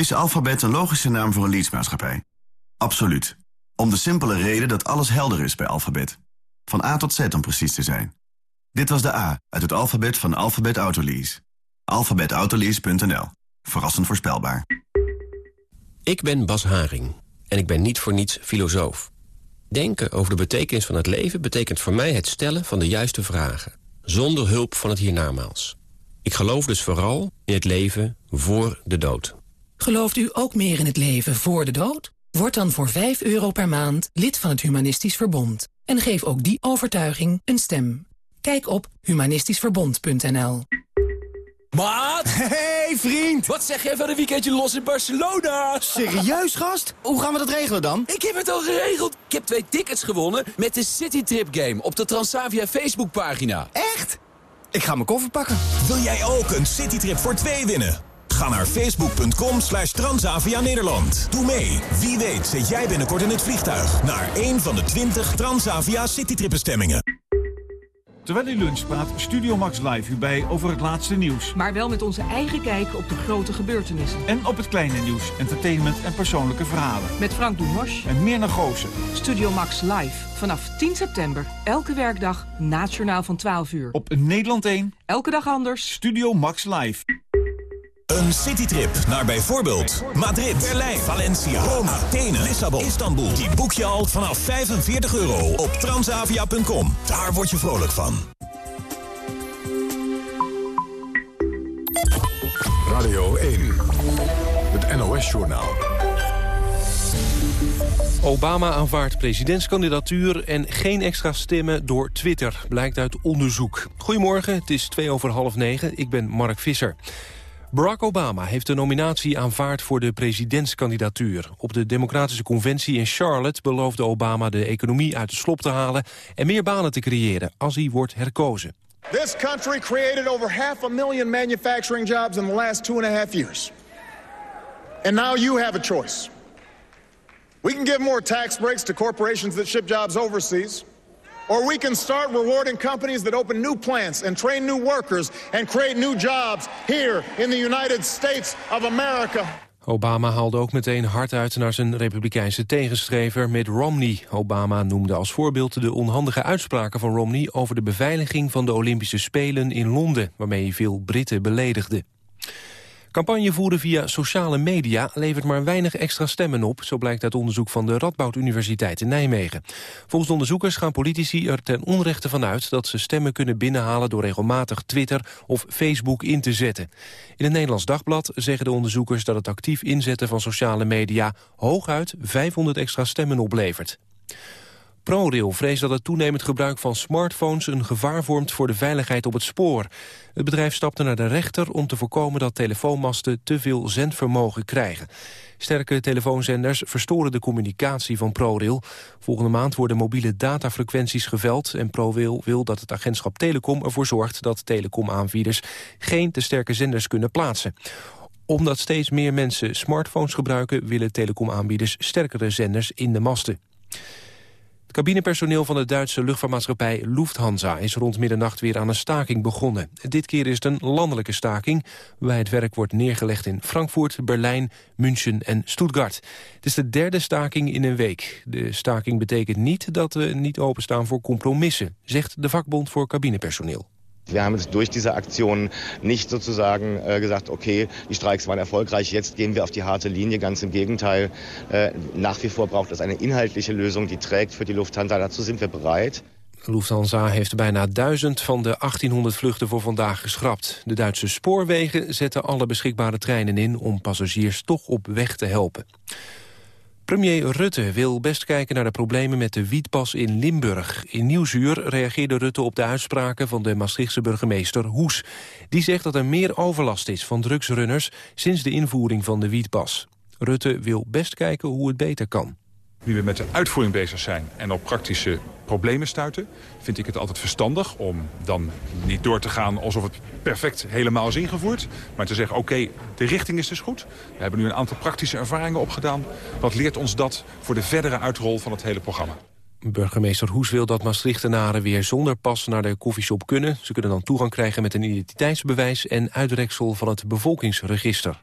Is Alphabet een logische naam voor een leadsmaatschappij? Absoluut. Om de simpele reden dat alles helder is bij Alphabet. Van A tot Z om precies te zijn. Dit was de A uit het alfabet van Alphabet Autolease. Alphabetautolease.nl. Verrassend voorspelbaar. Ik ben Bas Haring en ik ben niet voor niets filosoof. Denken over de betekenis van het leven betekent voor mij het stellen van de juiste vragen. Zonder hulp van het hiernamaals. Ik geloof dus vooral in het leven voor de dood. Gelooft u ook meer in het leven voor de dood? Word dan voor 5 euro per maand lid van het Humanistisch Verbond. En geef ook die overtuiging een stem. Kijk op humanistischverbond.nl Maat! Hey vriend! Wat zeg jij van een weekendje los in Barcelona? Serieus gast? Hoe gaan we dat regelen dan? Ik heb het al geregeld. Ik heb twee tickets gewonnen met de Citytrip Game op de Transavia Facebookpagina. Echt? Ik ga mijn koffer pakken. Wil jij ook een Citytrip voor twee winnen? Ga naar facebook.com slash Transavia Nederland. Doe mee. Wie weet zit jij binnenkort in het vliegtuig... naar een van de 20 Transavia Citytripbestemmingen. Terwijl u lunch praat Studio Max Live u bij over het laatste nieuws. Maar wel met onze eigen kijk op de grote gebeurtenissen. En op het kleine nieuws, entertainment en persoonlijke verhalen. Met Frank Dumos. En meer naar Goosen. Studio Max Live. Vanaf 10 september. Elke werkdag. Nationaal van 12 uur. Op Nederland 1. Elke dag anders. Studio Max Live. Een citytrip naar bijvoorbeeld Madrid, Berlijn, Valencia, Rome, Athene, Lissabon, Istanbul. Die boek je al vanaf 45 euro op transavia.com. Daar word je vrolijk van. Radio 1, het NOS-journaal. Obama aanvaardt presidentskandidatuur en geen extra stemmen door Twitter, blijkt uit onderzoek. Goedemorgen, het is twee over half negen, ik ben Mark Visser. Barack Obama heeft de nominatie aanvaard voor de presidentskandidatuur. Op de Democratische Conventie in Charlotte beloofde Obama de economie uit de slop te halen... en meer banen te creëren als hij wordt herkozen. This country created over half a million manufacturing jobs in the last two and a half years. And now you have a choice. We can give more tax breaks to corporations that ship jobs overseas... Or we can start rewarding companies that open new plants and train new workers and create new jobs here in the United States of America. Obama haalde ook meteen hard uit naar zijn republikeinse tegenstrever Mitt Romney. Obama noemde als voorbeeld de onhandige uitspraken van Romney... over de beveiliging van de Olympische Spelen in Londen... waarmee hij veel Britten beledigde. Campagne voeren via sociale media levert maar weinig extra stemmen op... zo blijkt uit onderzoek van de Radboud Universiteit in Nijmegen. Volgens de onderzoekers gaan politici er ten onrechte van uit... dat ze stemmen kunnen binnenhalen door regelmatig Twitter of Facebook in te zetten. In het Nederlands Dagblad zeggen de onderzoekers... dat het actief inzetten van sociale media hooguit 500 extra stemmen oplevert. ProRail vreest dat het toenemend gebruik van smartphones een gevaar vormt voor de veiligheid op het spoor. Het bedrijf stapte naar de rechter om te voorkomen dat telefoonmasten te veel zendvermogen krijgen. Sterke telefoonzenders verstoren de communicatie van ProRail. Volgende maand worden mobiele datafrequenties geveld en ProRail wil dat het agentschap Telecom ervoor zorgt dat telecomaanbieders geen te sterke zenders kunnen plaatsen omdat steeds meer mensen smartphones gebruiken... willen telecomaanbieders sterkere zenders in de masten. Het cabinepersoneel van de Duitse luchtvaartmaatschappij Lufthansa is rond middernacht weer aan een staking begonnen. Dit keer is het een landelijke staking, waarbij het werk wordt neergelegd in Frankfurt, Berlijn, München en Stuttgart. Het is de derde staking in een week. De staking betekent niet dat we niet openstaan voor compromissen, zegt de vakbond voor cabinepersoneel. Wir haben jetzt durch diese Aktion nicht sozusagen äh, gesagt, okay, die Streiks waren erfolgreich, jetzt gehen wir auf die harte Linie. Ganz im Gegenteil, äh, nach wie vor braucht es eine inhaltliche Lösung, die trägt für die Lufthansa. Dazu sind wir bereit. Lufthansa heeft bijna 1000 van de 1800 vluchten voor vandaag geschrapt. De Duitse spoorwegen zetten alle beschikbare treinen in om passagiers toch op weg te helpen. Premier Rutte wil best kijken naar de problemen met de wietpas in Limburg. In Nieuwsuur reageerde Rutte op de uitspraken van de Maastrichtse burgemeester Hoes. Die zegt dat er meer overlast is van drugsrunners sinds de invoering van de wietpas. Rutte wil best kijken hoe het beter kan. Nu we met de uitvoering bezig zijn en op praktische problemen stuiten... vind ik het altijd verstandig om dan niet door te gaan alsof het perfect helemaal is ingevoerd. Maar te zeggen, oké, de richting is dus goed. We hebben nu een aantal praktische ervaringen opgedaan. Wat leert ons dat voor de verdere uitrol van het hele programma? Burgemeester Hoes wil dat Maastrichtenaren weer zonder pas naar de koffieshop kunnen. Ze kunnen dan toegang krijgen met een identiteitsbewijs en uitreksel van het bevolkingsregister.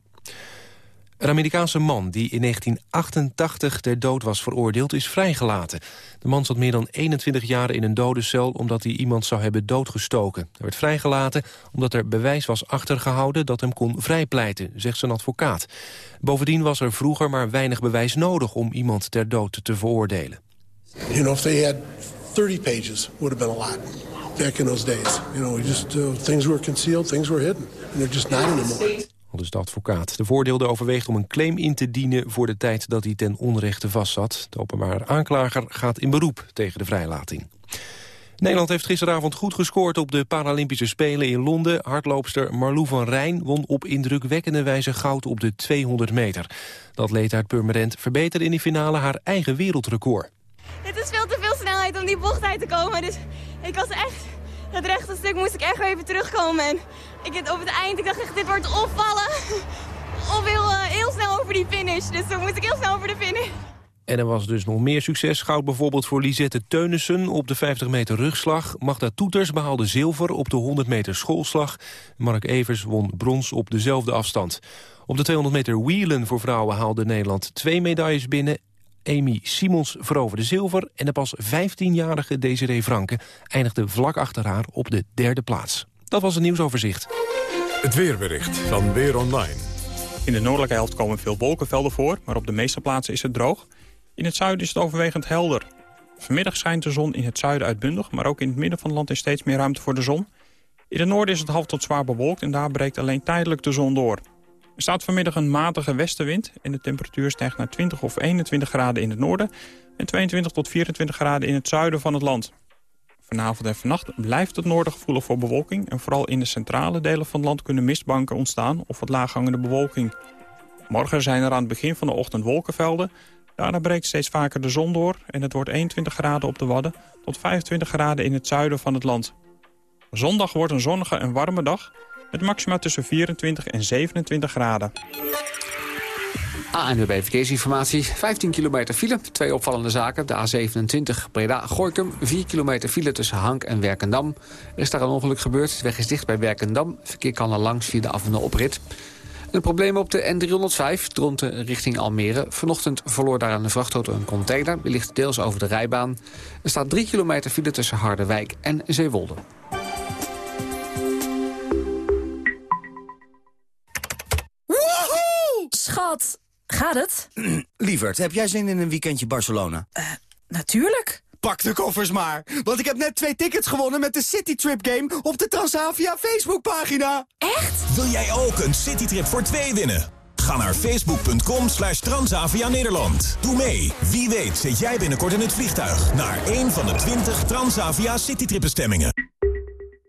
Een Amerikaanse man die in 1988 ter dood was veroordeeld is vrijgelaten. De man zat meer dan 21 jaar in een dodencel omdat hij iemand zou hebben doodgestoken. Hij werd vrijgelaten omdat er bewijs was achtergehouden dat hem kon vrijpleiten, zegt zijn advocaat. Bovendien was er vroeger maar weinig bewijs nodig om iemand ter dood te veroordelen. You know, if they had 30 pages, would have been a lot back in those days. You know, just uh, things were concealed, things were hidden, and they're just not anymore. Al dus de advocaat. De voordeelde overweegt om een claim in te dienen voor de tijd dat hij ten onrechte vastzat. De openbare aanklager gaat in beroep tegen de vrijlating. Nederland heeft gisteravond goed gescoord op de Paralympische Spelen in Londen. Hardloopster Marlou van Rijn won op indrukwekkende wijze goud op de 200 meter. Dat leed uit Purmerend verbeterde in die finale haar eigen wereldrecord. Het is veel te veel snelheid om die bocht uit te komen. Dus ik was echt... Het rechte stuk moest ik echt even terugkomen. En ik, op het eind, ik dacht echt, dit wordt opvallen. Of heel, uh, heel snel over die finish. Dus toen moest ik heel snel over de finish. En er was dus nog meer succes. Goud bijvoorbeeld voor Lisette Teunissen op de 50 meter rugslag. Magda Toeters behaalde zilver op de 100 meter schoolslag. Mark Evers won brons op dezelfde afstand. Op de 200 meter wielen voor vrouwen haalde Nederland twee medailles binnen. Amy Simons veroverde zilver en de pas 15-jarige Desiree Franke eindigde vlak achter haar op de derde plaats. Dat was het nieuwsoverzicht. Het weerbericht van Weer Online. In de noordelijke helft komen veel wolkenvelden voor, maar op de meeste plaatsen is het droog. In het zuiden is het overwegend helder. Vanmiddag schijnt de zon in het zuiden uitbundig, maar ook in het midden van het land is steeds meer ruimte voor de zon. In het noorden is het half tot zwaar bewolkt en daar breekt alleen tijdelijk de zon door. Er staat vanmiddag een matige westenwind en de temperatuur stijgt naar 20 of 21 graden in het noorden en 22 tot 24 graden in het zuiden van het land. Vanavond en vannacht blijft het noorden gevoelig voor bewolking... en vooral in de centrale delen van het land kunnen mistbanken ontstaan... of wat laaghangende bewolking. Morgen zijn er aan het begin van de ochtend wolkenvelden. Daarna breekt steeds vaker de zon door... en het wordt 21 graden op de Wadden tot 25 graden in het zuiden van het land. Zondag wordt een zonnige en warme dag... met maxima tussen 24 en 27 graden. ANWB Verkeersinformatie. 15 kilometer file, twee opvallende zaken. De A27 Breda-Gorkum, 4 kilometer file tussen Hank en Werkendam. Er is daar een ongeluk gebeurd. De weg is dicht bij Werkendam. Verkeer kan er langs via de af- en de oprit. Een probleem op de N305, Dronten richting Almere. Vanochtend verloor daar een vrachtauto een container. Die ligt deels over de rijbaan. Er staat 3 kilometer file tussen Harderwijk en Zeewolde. Gaat het? Lieverd, heb jij zin in een weekendje Barcelona? Uh, natuurlijk. Pak de koffers maar, want ik heb net twee tickets gewonnen met de Citytrip Game op de Transavia Facebookpagina. Echt? Wil jij ook een Citytrip voor twee winnen? Ga naar facebook.com slash Transavia Nederland. Doe mee. Wie weet zit jij binnenkort in het vliegtuig naar een van de 20 Transavia Citytrip bestemmingen.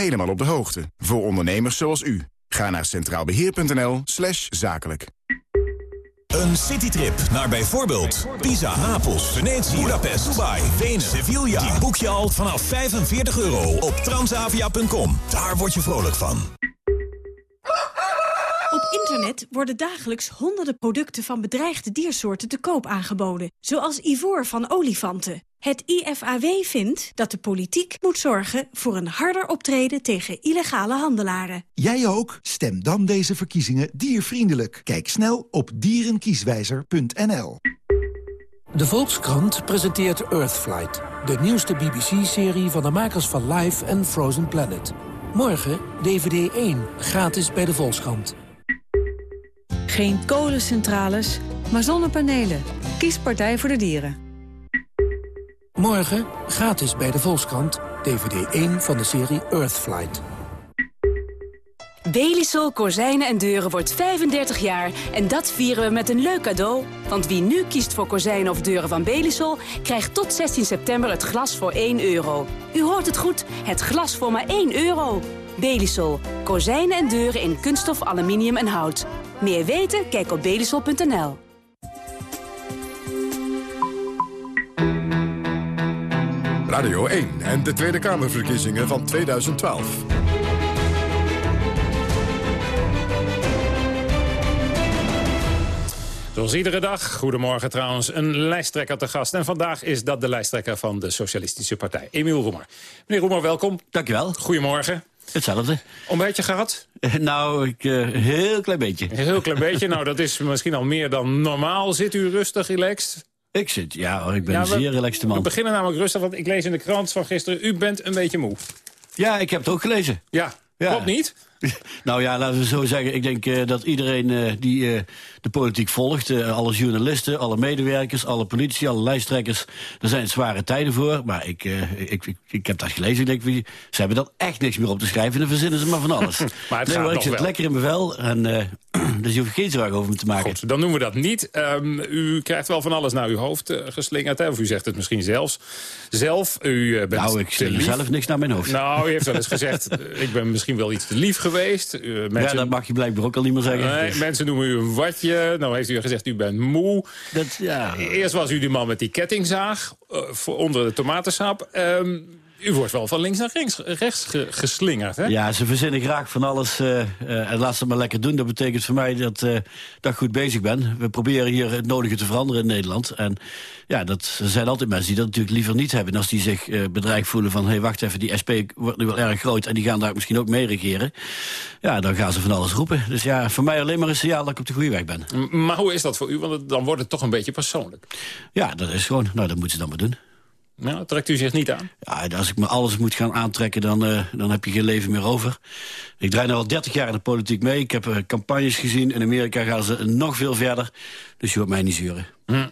helemaal op de hoogte. Voor ondernemers zoals u. Ga naar centraalbeheer.nl slash zakelijk. Een citytrip naar bijvoorbeeld Pisa, Napels, Venetië, Budapest, Dubai, Wenen, Sevilla. Die boek je al vanaf 45 euro op transavia.com. Daar word je vrolijk van. Op internet worden dagelijks honderden producten van bedreigde diersoorten te koop aangeboden. Zoals ivoor van olifanten. Het IFAW vindt dat de politiek moet zorgen voor een harder optreden tegen illegale handelaren. Jij ook? Stem dan deze verkiezingen diervriendelijk. Kijk snel op dierenkieswijzer.nl. De Volkskrant presenteert Earthflight, de nieuwste BBC-serie van de makers van Life en Frozen Planet. Morgen DVD 1, gratis bij de Volkskrant. Geen kolencentrales, maar zonnepanelen. Kies Partij voor de Dieren. Morgen gratis bij de Volkskrant. DVD 1 van de serie Earthflight. Belisol Kozijnen en Deuren wordt 35 jaar en dat vieren we met een leuk cadeau. Want wie nu kiest voor kozijnen of deuren van Belisol... krijgt tot 16 september het glas voor 1 euro. U hoort het goed, het glas voor maar 1 euro. Belisol. Kozijnen en deuren in kunststof, aluminium en hout. Meer weten? Kijk op belisol.nl. Radio 1 en de Tweede Kamerverkiezingen van 2012. Zoals iedere dag, goedemorgen trouwens, een lijsttrekker te gast. En vandaag is dat de lijsttrekker van de Socialistische Partij, Emiel Roemer. Meneer Roemer, welkom. Dankjewel. Goedemorgen. Hetzelfde. Ontbijtje gehad? Nou, ik, uh, heel klein beetje. Een heel klein beetje, nou dat is misschien al meer dan normaal. Zit u rustig, relaxed? Ik zit, ja, ik ben ja, een zeer relaxed man. We beginnen namelijk rustig, want ik lees in de krant van gisteren... u bent een beetje moe. Ja, ik heb het ook gelezen. Ja, ja. klopt niet? Nou ja, laten we zo zeggen. Ik denk uh, dat iedereen uh, die uh, de politiek volgt... alle journalisten, alle medewerkers, alle politici, alle lijsttrekkers... er zijn zware tijden voor. Maar ik, ik, ik, ik, heb dat gelezen. Ik denk, ze hebben dan echt niks meer op te schrijven. En dan verzinnen ze maar van alles. maar het nee, gaat maar ik zit wel. lekker in mijn vel. En, dus je hoeft geen zorgen over me te maken. Goed, dan doen we dat niet. Um, u krijgt wel van alles naar uw hoofd geslingerd. Hè? Of u zegt het misschien zelfs zelf. U bent nou, ik slinger zelf niks naar mijn hoofd. Nou, u heeft wel eens gezegd... ik ben misschien wel iets te lief geweest... Uh, mensen, ja, dat mag je blijkbaar ook al niet meer zeggen. Nee, mensen noemen u een watje. Nou heeft u gezegd, u bent moe. Dat, ja. Eerst was u die man met die kettingzaag uh, voor onder de tomatensap. Um, u wordt wel van links naar rechts, rechts geslingerd, hè? Ja, ze verzinnen graag van alles. Uh, uh, en laat ze maar lekker doen. Dat betekent voor mij dat, uh, dat ik goed bezig ben. We proberen hier het nodige te veranderen in Nederland. En ja, dat er zijn altijd mensen die dat natuurlijk liever niet hebben. Als die zich bedreigd voelen van... hé, hey, wacht even, die SP wordt nu wel erg groot... en die gaan daar misschien ook mee regeren. Ja, dan gaan ze van alles roepen. Dus ja, voor mij alleen maar een signaal dat ik op de goede weg ben. Maar hoe is dat voor u? Want dan wordt het toch een beetje persoonlijk. Ja, dat is gewoon... Nou, dat moeten ze dan maar doen. Nou, trekt u zich niet aan? Ja, als ik me alles moet gaan aantrekken, dan, uh, dan heb je geen leven meer over. Ik draai nu al 30 jaar in de politiek mee. Ik heb uh, campagnes gezien. In Amerika gaan ze nog veel verder. Dus je hoort mij niet zuren. Hm.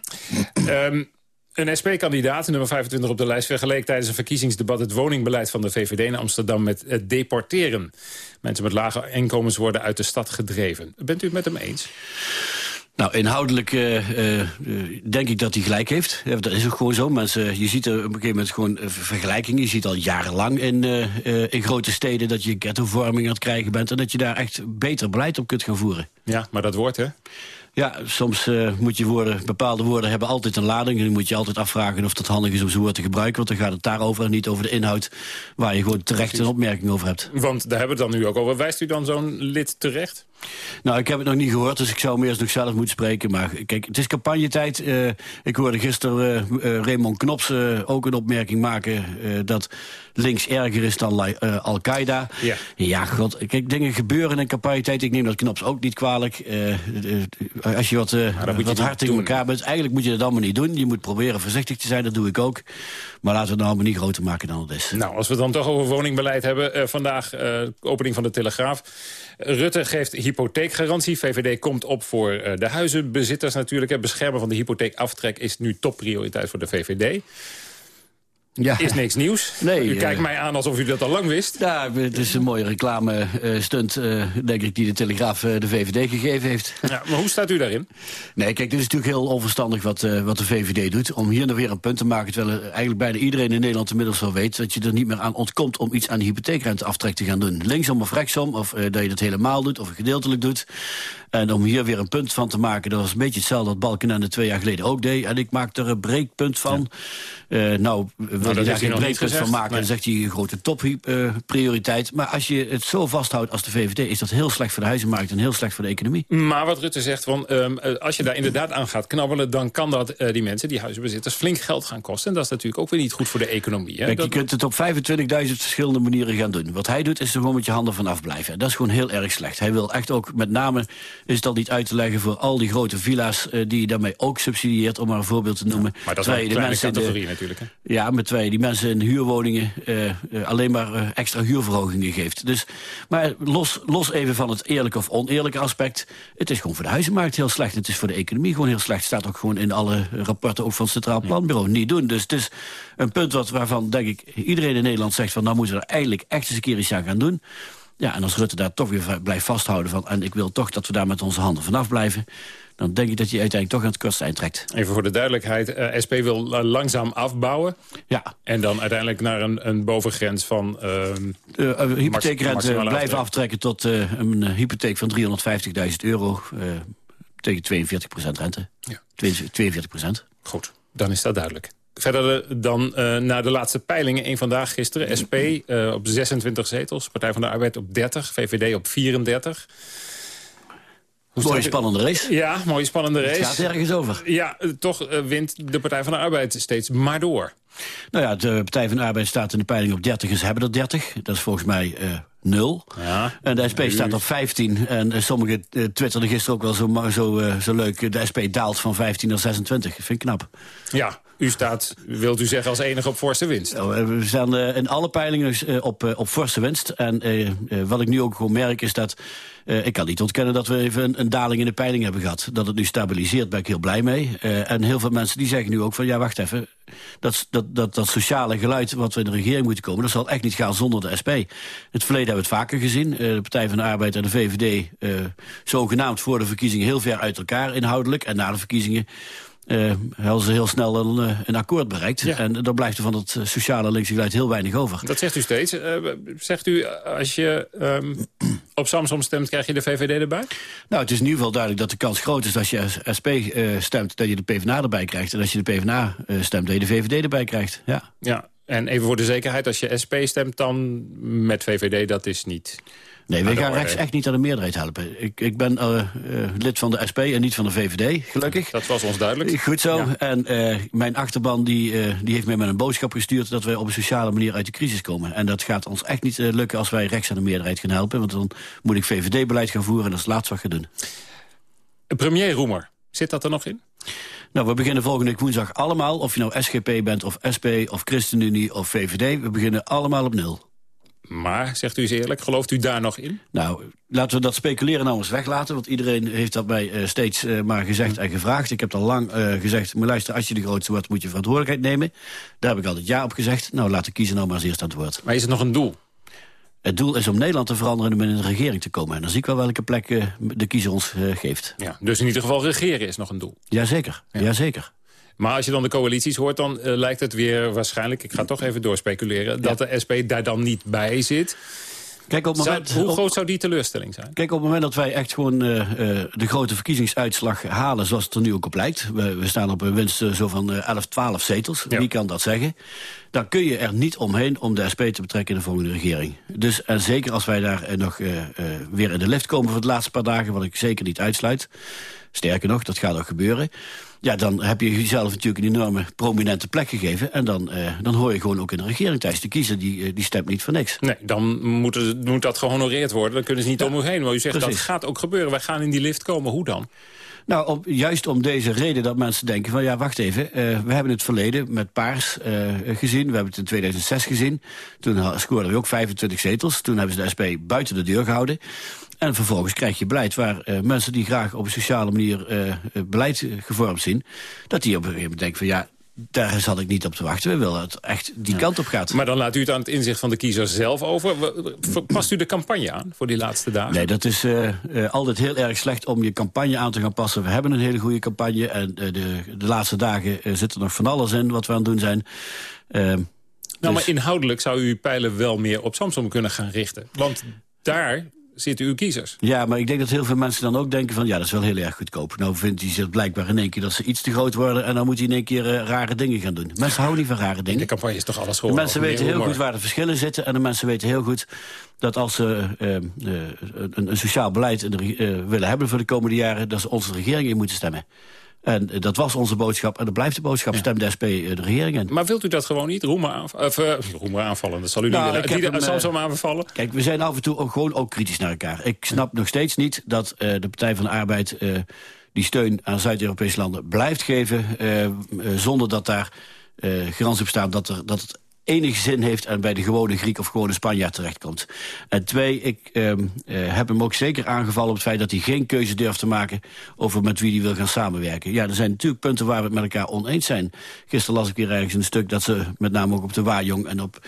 um, een SP-kandidaat, nummer 25 op de lijst... vergeleek tijdens een verkiezingsdebat het woningbeleid van de VVD in Amsterdam... met het deporteren. Mensen met lage inkomens worden uit de stad gedreven. Bent u het met hem eens? Nou, inhoudelijk uh, uh, denk ik dat hij gelijk heeft. Ja, dat is ook gewoon zo. Mensen, je ziet er op een gegeven moment gewoon vergelijkingen. Je ziet al jarenlang in, uh, in grote steden dat je ghettovorming aan het krijgen bent... en dat je daar echt beter beleid op kunt gaan voeren. Ja, maar dat wordt, hè? Ja, soms uh, moet je woorden, bepaalde woorden hebben altijd een lading. En dan moet je altijd afvragen of dat handig is om zo'n woord te gebruiken. Want dan gaat het daarover en niet over de inhoud... waar je gewoon terecht Precies. een opmerking over hebt. Want daar hebben we het dan nu ook over. Wijst u dan zo'n lid terecht? Nou, ik heb het nog niet gehoord, dus ik zou hem eerst nog zelf moeten spreken. Maar kijk, het is campagnetijd. Uh, ik hoorde gisteren uh, Raymond Knops ook een opmerking maken... dat links erger is dan Al-Qaeda. Ja. ja, god, kijk, dingen gebeuren in campagnetijd. Ik neem dat Knops ook niet kwalijk. als je wat, wat hard tegen elkaar bent, eigenlijk moet je dat allemaal niet doen. Je moet proberen voorzichtig te zijn, dat doe ik ook. Maar laten we het nou allemaal niet groter maken dan het is. Nou, als we het dan toch over woningbeleid hebben. vandaag opening van de Telegraaf. Rutte geeft hypotheekgarantie. VVD komt op voor uh, de huizenbezitters natuurlijk. Het beschermen van de hypotheekaftrek is nu topprioriteit voor de VVD. Ja. Is niks nieuws. Nee, u kijkt uh, mij aan alsof u dat al lang wist. Ja, het is een mooie reclame uh, stunt, uh, denk ik, die de Telegraaf de VVD gegeven heeft. Ja, maar hoe staat u daarin? Nee, kijk, dit is natuurlijk heel onverstandig wat, wat de VVD doet. Om hier nog weer een punt te maken, terwijl eigenlijk bijna iedereen in Nederland inmiddels wel weet... dat je er niet meer aan ontkomt om iets aan de hypotheekrenteaftrek te gaan doen. Linksom of rechtsom, of dat je dat helemaal doet, of gedeeltelijk doet. En om hier weer een punt van te maken... dat was een beetje hetzelfde dat Balkenende twee jaar geleden ook deed. En ik maak er een breekpunt van. Ja. Nou, wil nou, je daar geen breekpunt van maken... Nee. dan zegt hij een grote topprioriteit. Uh, maar als je het zo vasthoudt als de VVD... is dat heel slecht voor de huizenmarkt en heel slecht voor de economie. Maar wat Rutte zegt, van, um, als je daar inderdaad aan gaat knabbelen... dan kan dat uh, die mensen, die huizenbezitters, flink geld gaan kosten. En dat is natuurlijk ook weer niet goed voor de economie. Hè? Kijk, dat... je kunt het op 25.000 verschillende manieren gaan doen. Wat hij doet, is er gewoon met je handen vanaf blijven. En dat is gewoon heel erg slecht. Hij wil echt ook met name... is dat niet uit te leggen voor al die grote villa's... Uh, die je daarmee ook subsidieert, om maar een voorbeeld te noemen. Ja, maar dat is een kleine categorie de, natuurlijk. Hè? Ja, terwijl wij die mensen in huurwoningen eh, eh, alleen maar eh, extra huurverhogingen geeft. Dus, maar los, los even van het eerlijke of oneerlijke aspect. Het is gewoon voor de huizenmarkt heel slecht. Het is voor de economie gewoon heel slecht. Het staat ook gewoon in alle rapporten ook van het Centraal Planbureau. Niet doen. Dus het is een punt wat, waarvan denk ik iedereen in Nederland zegt van nou moeten we er eigenlijk echt eens een keer iets aan gaan doen. Ja, en als Rutte daar toch weer blijft vasthouden van... en ik wil toch dat we daar met onze handen vanaf blijven dan denk ik dat je uiteindelijk toch aan het kortste eind trekt. Even voor de duidelijkheid, uh, SP wil uh, langzaam afbouwen. Ja. En dan uiteindelijk naar een, een bovengrens van... Uh, de hypotheekrente blijven aftrekken tot een hypotheek van 350.000 euro... tegen 42% rente. Ja. 42% Goed, dan is dat duidelijk. Verder dan naar de laatste peilingen. Een vandaag gisteren. SP op 26 zetels. Partij van de Arbeid op 30. VVD op 34. Mooie spannende race. Ja, mooie spannende race. Het gaat ergens over. Ja, toch uh, wint de Partij van de Arbeid steeds maar door. Nou ja, de Partij van de Arbeid staat in de peiling op 30 en ze hebben er 30. Dat is volgens mij uh, nul. Ja, en de SP staat op 15. En uh, sommigen uh, twitterden gisteren ook wel zo, zo, zo leuk. De SP daalt van 15 naar 26. Vind ik knap. Ja, u staat, wilt u zeggen, als enige op forse winst? we staan in alle peilingen op, op forse winst. En wat ik nu ook gewoon merk is dat... ik kan niet ontkennen dat we even een, daling in de peiling hebben gehad. Dat het nu stabiliseert, ben ik heel blij mee. en heel veel mensen die zeggen nu ook van... ja, wacht even, dat, dat, dat, dat sociale geluid wat we in de regering moeten komen... dat zal echt niet gaan zonder de SP. Het verleden hebben we het vaker gezien. de Partij van de Arbeid en de VVD... zogenaamd voor de verkiezingen heel ver uit elkaar inhoudelijk. En na de verkiezingen uh, hadden ze heel snel een, een akkoord bereikt. En dan blijft er van het sociale linkse geluid heel weinig over. Dat zegt u steeds. Uh, zegt u, als je um, op Samsom stemt, krijg je de VVD erbij? Nou, het is in ieder geval duidelijk dat de kans groot is... als je SP uh, stemt, dat je de PvdA erbij krijgt. En als je de PvdA stemt, dat je de VVD erbij krijgt. Ja. ja. En even voor de zekerheid, als je SP stemt dan met VVD, dat is niet... Nee, wij gaan rechts echt niet aan de meerderheid helpen. Ik, ik ben uh, uh, lid van de SP en niet van de VVD, gelukkig. Dat was ons duidelijk. Goed zo. Ja. En uh, mijn achterban die, die heeft mij met een boodschap gestuurd... dat wij op een sociale manier uit de crisis komen. En dat gaat ons echt niet lukken als wij rechts aan de meerderheid gaan helpen. Want dan moet ik VVD-beleid gaan voeren en dat is het laatste wat ik ga doen. Premier Roemer, zit dat er nog in? Nou, we beginnen volgende week woensdag allemaal... of je nou SGP bent of SP of ChristenUnie of VVD... we beginnen allemaal op nul. Maar, zegt u eens eerlijk, gelooft u daar nog in? Nou, laten we dat speculeren nou eens weglaten. Want iedereen heeft dat mij uh, steeds uh, maar gezegd en gevraagd. Ik heb al lang uh, gezegd, maar luister, als je de grootste wordt... moet je verantwoordelijkheid nemen. Daar heb ik altijd ja op gezegd. Nou, laat de kiezer nou maar als het woord. Maar is het nog een doel? Het doel is om Nederland te veranderen en in een regering te komen. En dan zie ik wel welke plek de kiezer ons geeft. Ja, dus in ieder geval regeren is nog een doel? Jazeker, ja. jazeker. Maar als je dan de coalities hoort, dan uh, lijkt het weer waarschijnlijk... ik ga toch even doorspeculeren, ja. dat de SP daar dan niet bij zit. Kijk, op moment, zou, hoe groot zou die teleurstelling zijn? Kijk, op het moment dat wij echt gewoon uh, uh, de grote verkiezingsuitslag halen... zoals het er nu ook op lijkt... we, we staan op een winst uh, zo van 11, 12 zetels, ja. wie kan dat zeggen... dan kun je er niet omheen om de SP te betrekken in de volgende regering. Dus en zeker als wij daar nog weer in de lift komen voor de laatste paar dagen... wat ik zeker niet uitsluit... Sterker nog, dat gaat ook gebeuren. Ja, dan heb je jezelf natuurlijk een enorme prominente plek gegeven. En dan, uh, dan hoor je gewoon ook in de regering thuis. De kiezer die, uh, die stemt niet voor niks. Nee, dan moet, het, moet dat gehonoreerd worden. Dan kunnen ze niet ja, om u heen. Maar u zegt, precies. dat gaat ook gebeuren. Wij gaan in die lift komen. Hoe dan? Nou, juist om deze reden dat mensen denken van... ja, wacht even, uh, we hebben het verleden met Paars uh, gezien. We hebben het in 2006 gezien. Toen scoorden we ook 25 zetels. Toen hebben ze de SP buiten de deur gehouden. En vervolgens krijg je beleid waar uh, mensen die graag op een sociale manier beleid gevormd zien... dat die op een gegeven moment denken van ja, daar zat ik niet op te wachten. We willen het echt die ja. kant op gaat. Maar dan laat u het aan het inzicht van de kiezer zelf over. Past u de campagne aan voor die laatste dagen? Nee, dat is uh, uh, altijd heel erg slecht om je campagne aan te gaan passen. We hebben een hele goede campagne. En uh, de, de laatste dagen zit er nog van alles in wat we aan het doen zijn. nou, dus... maar inhoudelijk zou u uw pijlen wel meer op Samsung kunnen gaan richten. Want daar zitten uw kiezers. Ja, maar ik denk dat heel veel mensen dan ook denken van... ja, dat is wel heel erg goedkoop. Nou vindt hij zich blijkbaar in één keer dat ze iets te groot worden... en dan moet hij in één keer uh, rare dingen gaan doen. Mensen houden niet van rare dingen. In de campagne is toch alles gewoon... De mensen weten heel goed waar de verschillen zitten... en de mensen weten heel goed dat als ze uh, uh, een, een, sociaal beleid willen hebben voor de komende jaren... dat ze onze regering in moeten stemmen. En dat was onze boodschap en dat blijft de boodschap. Ja. Stem de SP de regering in. Maar wilt u dat gewoon niet? Roemer, aanv of, uh, roemer aanvallen, dat zal u nou, niet willen. Die zal zo aanvallen? Kijk, we zijn af en toe ook gewoon ook kritisch naar elkaar. Ik snap nog steeds niet dat uh, de Partij van de Arbeid... Uh, die steun aan Zuid-Europese landen blijft geven... zonder dat daar garantie op staan dat, er, dat het enige zin heeft... en bij de gewone Griek of gewone Spanjaard terechtkomt. En twee, ik ehm, eh, heb hem ook zeker aangevallen op het feit... dat hij geen keuze durft te maken over met wie hij wil gaan samenwerken. Ja, er zijn natuurlijk punten waar we het met elkaar oneens zijn. Gisteren las ik weer ergens een stuk dat ze met name ook op de Waarjong... en op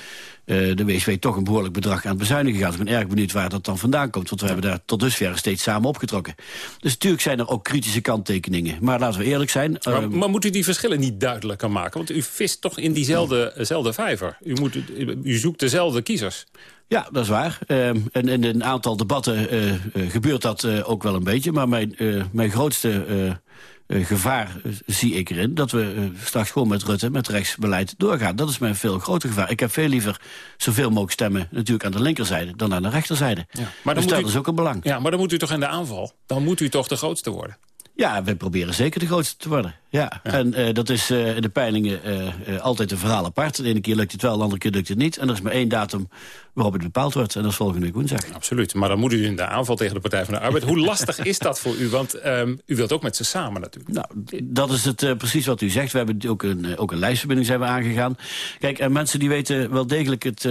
uh, de WSW toch een behoorlijk bedrag aan het bezuinigen gaat. Ik ben erg benieuwd waar dat dan vandaan komt. Want we hebben daar tot dusver steeds samen opgetrokken. Dus natuurlijk zijn er ook kritische kanttekeningen. Maar laten we eerlijk zijn. Maar, uh, maar moet u die verschillen niet duidelijker maken? Want u vist toch in diezelfde vijver. U, moet, u zoekt dezelfde kiezers. Ja, dat is waar. Uh, en in een aantal debatten uh, gebeurt dat ook wel een beetje. Maar mijn, mijn grootste gevaar uh, zie ik erin... dat we uh, straks gewoon met Rutte, met rechtsbeleid doorgaan. Dat is mijn veel groter gevaar. Ik heb veel liever zoveel mogelijk stemmen natuurlijk aan de linkerzijde... dan aan de rechterzijde. Ja. Maar dus dat u, is ook een belang. Ja, maar dan moet u toch in de aanval? Dan moet u toch de grootste worden? Ja, we proberen zeker de grootste te worden. Ja. En uh, dat is uh, in de peilingen uh, altijd een verhaal apart. De ene keer lukt het wel, de andere keer lukt het niet. En er is maar één datum waarop het bepaald wordt. En dat is volgende week woensdag. Absoluut. Maar dan moet u in de aanval tegen de Partij van de Arbeid. Hoe lastig is dat voor u? Want um, u wilt ook met ze samen natuurlijk. Nou, dat is het precies wat u zegt. We hebben ook een, ook een lijstverbinding zijn we aangegaan. Kijk, en mensen die weten wel degelijk het,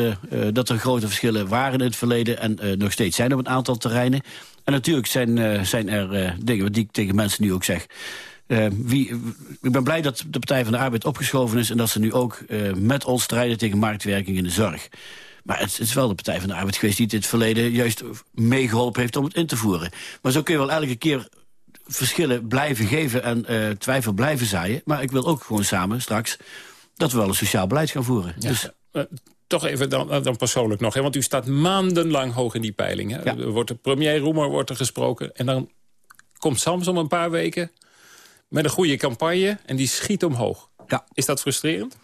dat er grote verschillen waren in het verleden... en nog steeds zijn op een aantal terreinen. En natuurlijk zijn, uh, zijn er uh, dingen die ik tegen mensen nu ook zeg. Uh, wie, ik ben blij dat de Partij van de Arbeid opgeschoven is... en dat ze nu ook met ons strijden tegen marktwerking in de zorg. Maar het, het, is wel de Partij van de Arbeid geweest... die het verleden juist meegeholpen heeft om het in te voeren. Maar zo kun je wel elke keer verschillen blijven geven... en twijfel blijven zaaien. Maar ik wil ook gewoon samen straks... dat we wel een sociaal beleid gaan voeren. Ja. Dus, toch even dan, dan persoonlijk nog. Hè? Want u staat maandenlang hoog in die peiling. Hè? Er wordt de premier Roemer wordt er gesproken. En dan komt Samsom een paar weken met een goede campagne. En die schiet omhoog. Ja. Is dat frustrerend?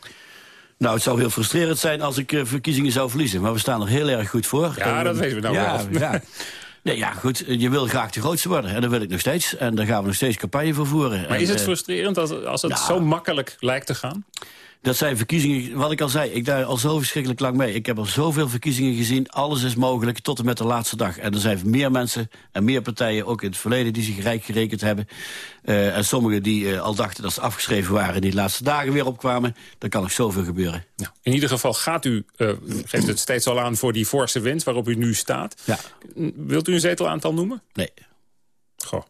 Nou, het zou heel frustrerend zijn als ik uh, verkiezingen zou verliezen. Maar we staan er heel erg goed voor. Ja, dat weten we nou ja, wel. Ja. Nee, ja, goed, je wil graag de grootste worden. En dat wil ik nog steeds. En daar gaan we nog steeds campagne voor voeren. Maar is het uh, frustrerend als, als het zo makkelijk lijkt te gaan? Dat zijn verkiezingen, wat ik al zei, ik daar al zo verschrikkelijk lang mee. Ik heb al zoveel verkiezingen gezien, alles is mogelijk tot en met de laatste dag. En er zijn meer mensen en meer partijen, ook in het verleden, die zich rijk gerekend hebben. Uh, en sommigen die uh, al dachten dat ze afgeschreven waren... en die de laatste dagen weer opkwamen. Dan kan nog zoveel gebeuren. Ja. In ieder geval gaat u, uh, geeft het steeds al aan... voor die forse wind waarop u nu staat. Ja. Wilt u een zetelaantal noemen? Nee. Goh.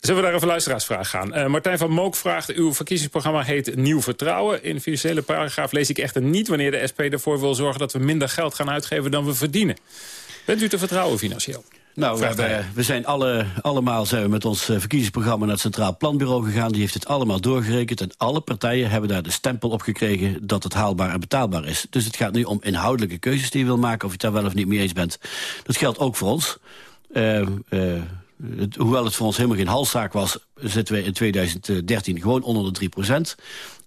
Zullen we daar even luisteraarsvraag gaan? Uh, Martijn van Mook vraagt, uw verkiezingsprogramma heet Nieuw Vertrouwen. In de financiële paragraaf lees ik echter niet wanneer de SP ervoor wil zorgen... dat we minder geld gaan uitgeven dan we verdienen. Bent u te vertrouwen financieel? Nou, we, we, zijn alle, allemaal zijn we met ons verkiezingsprogramma naar het Centraal Planbureau gegaan. Die heeft het allemaal doorgerekend. En alle partijen hebben daar de stempel op gekregen dat het haalbaar en betaalbaar is. Dus het gaat nu om inhoudelijke keuzes die je wil maken. Of je het daar wel of niet mee eens bent. Dat geldt ook voor ons. Uh, uh, hoewel het voor ons helemaal geen halszaak was... zitten we in 2013 gewoon onder de 3 procent.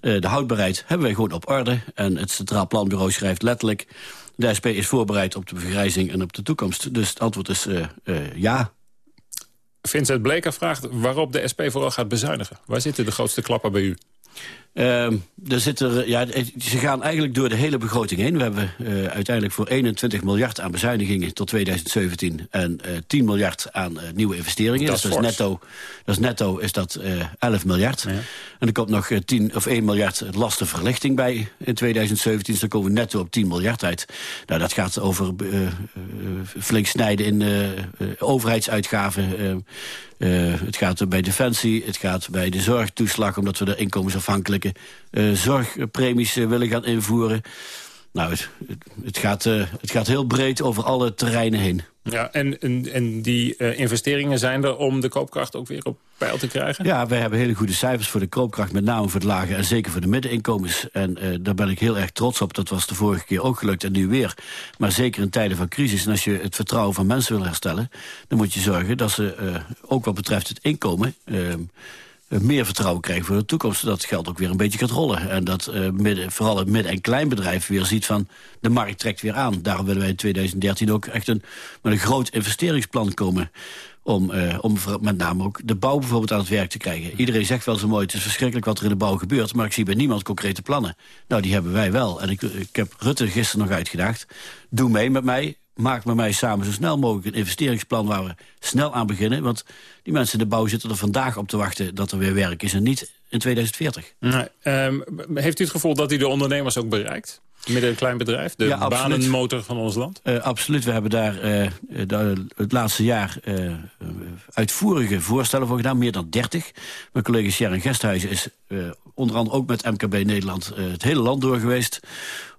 Uh, de houdbaarheid hebben wij gewoon op orde. En het Centraal Planbureau schrijft letterlijk... de SP is voorbereid op de vergrijzing en op de toekomst. Dus het antwoord is uh, uh, ja. Vincent Bleker vraagt waarop de SP vooral gaat bezuinigen. Waar zitten de grootste klappen bij u? Uh, er zit er, ja, ze gaan eigenlijk door de hele begroting heen. We hebben uh, uiteindelijk voor 21 miljard aan bezuinigingen tot 2017... en uh, 10 miljard aan uh, nieuwe investeringen. Dat is, dus dat is netto, dat is netto is dat 11 miljard. Ja. En er komt nog 10 of 1 miljard lastenverlichting bij in 2017. Dus dan komen we netto op 10 miljard uit. Nou, dat gaat over flink snijden in overheidsuitgaven... Uh, het gaat bij Defensie, het gaat bij de zorgtoeslag... omdat we de uh, zorgpremies uh, willen gaan invoeren. Nou, het, het, gaat, het gaat heel breed over alle terreinen heen. Ja, en, en, en die uh, investeringen zijn er om de koopkracht ook weer op peil te krijgen? Ja, wij hebben hele goede cijfers voor de koopkracht, met name voor de lage en zeker voor de middeninkomens. En uh, daar ben ik heel erg trots op. Dat was de vorige keer ook gelukt en nu weer. Maar zeker in tijden van crisis. En als je het vertrouwen van mensen wil herstellen, dan moet je zorgen dat ze ook wat betreft het inkomen meer vertrouwen krijgen voor de toekomst. Het geld ook weer een beetje gaat rollen. En dat midden, vooral het midden- en kleinbedrijf weer ziet van... de markt trekt weer aan. Daarom willen wij in 2013 ook echt een, met een groot investeringsplan komen... Om, uh, om met name ook de bouw bijvoorbeeld aan het werk te krijgen. Iedereen zegt wel zo mooi, het is verschrikkelijk wat er in de bouw gebeurt... maar ik zie bij niemand concrete plannen. Nou, die hebben wij wel. En ik, ik heb Rutte gisteren nog uitgedaagd. Doe mee met mij, maak met mij samen zo snel mogelijk een investeringsplan... waar we snel aan beginnen. Want die mensen in de bouw zitten er vandaag op te wachten dat er weer werk is... en niet in 2040. Nee, ehm, heeft u het gevoel dat hij de ondernemers ook bereikt? Midden- en klein bedrijf, de Ja, banenmotor van ons land? Eh, absoluut, we hebben daar eh, de- het laatste jaar eh, uitvoerige voorstellen voor gedaan. Meer dan 30. Mijn collega Sharon Gesthuizen is onder andere ook met MKB Nederland... het hele land door geweest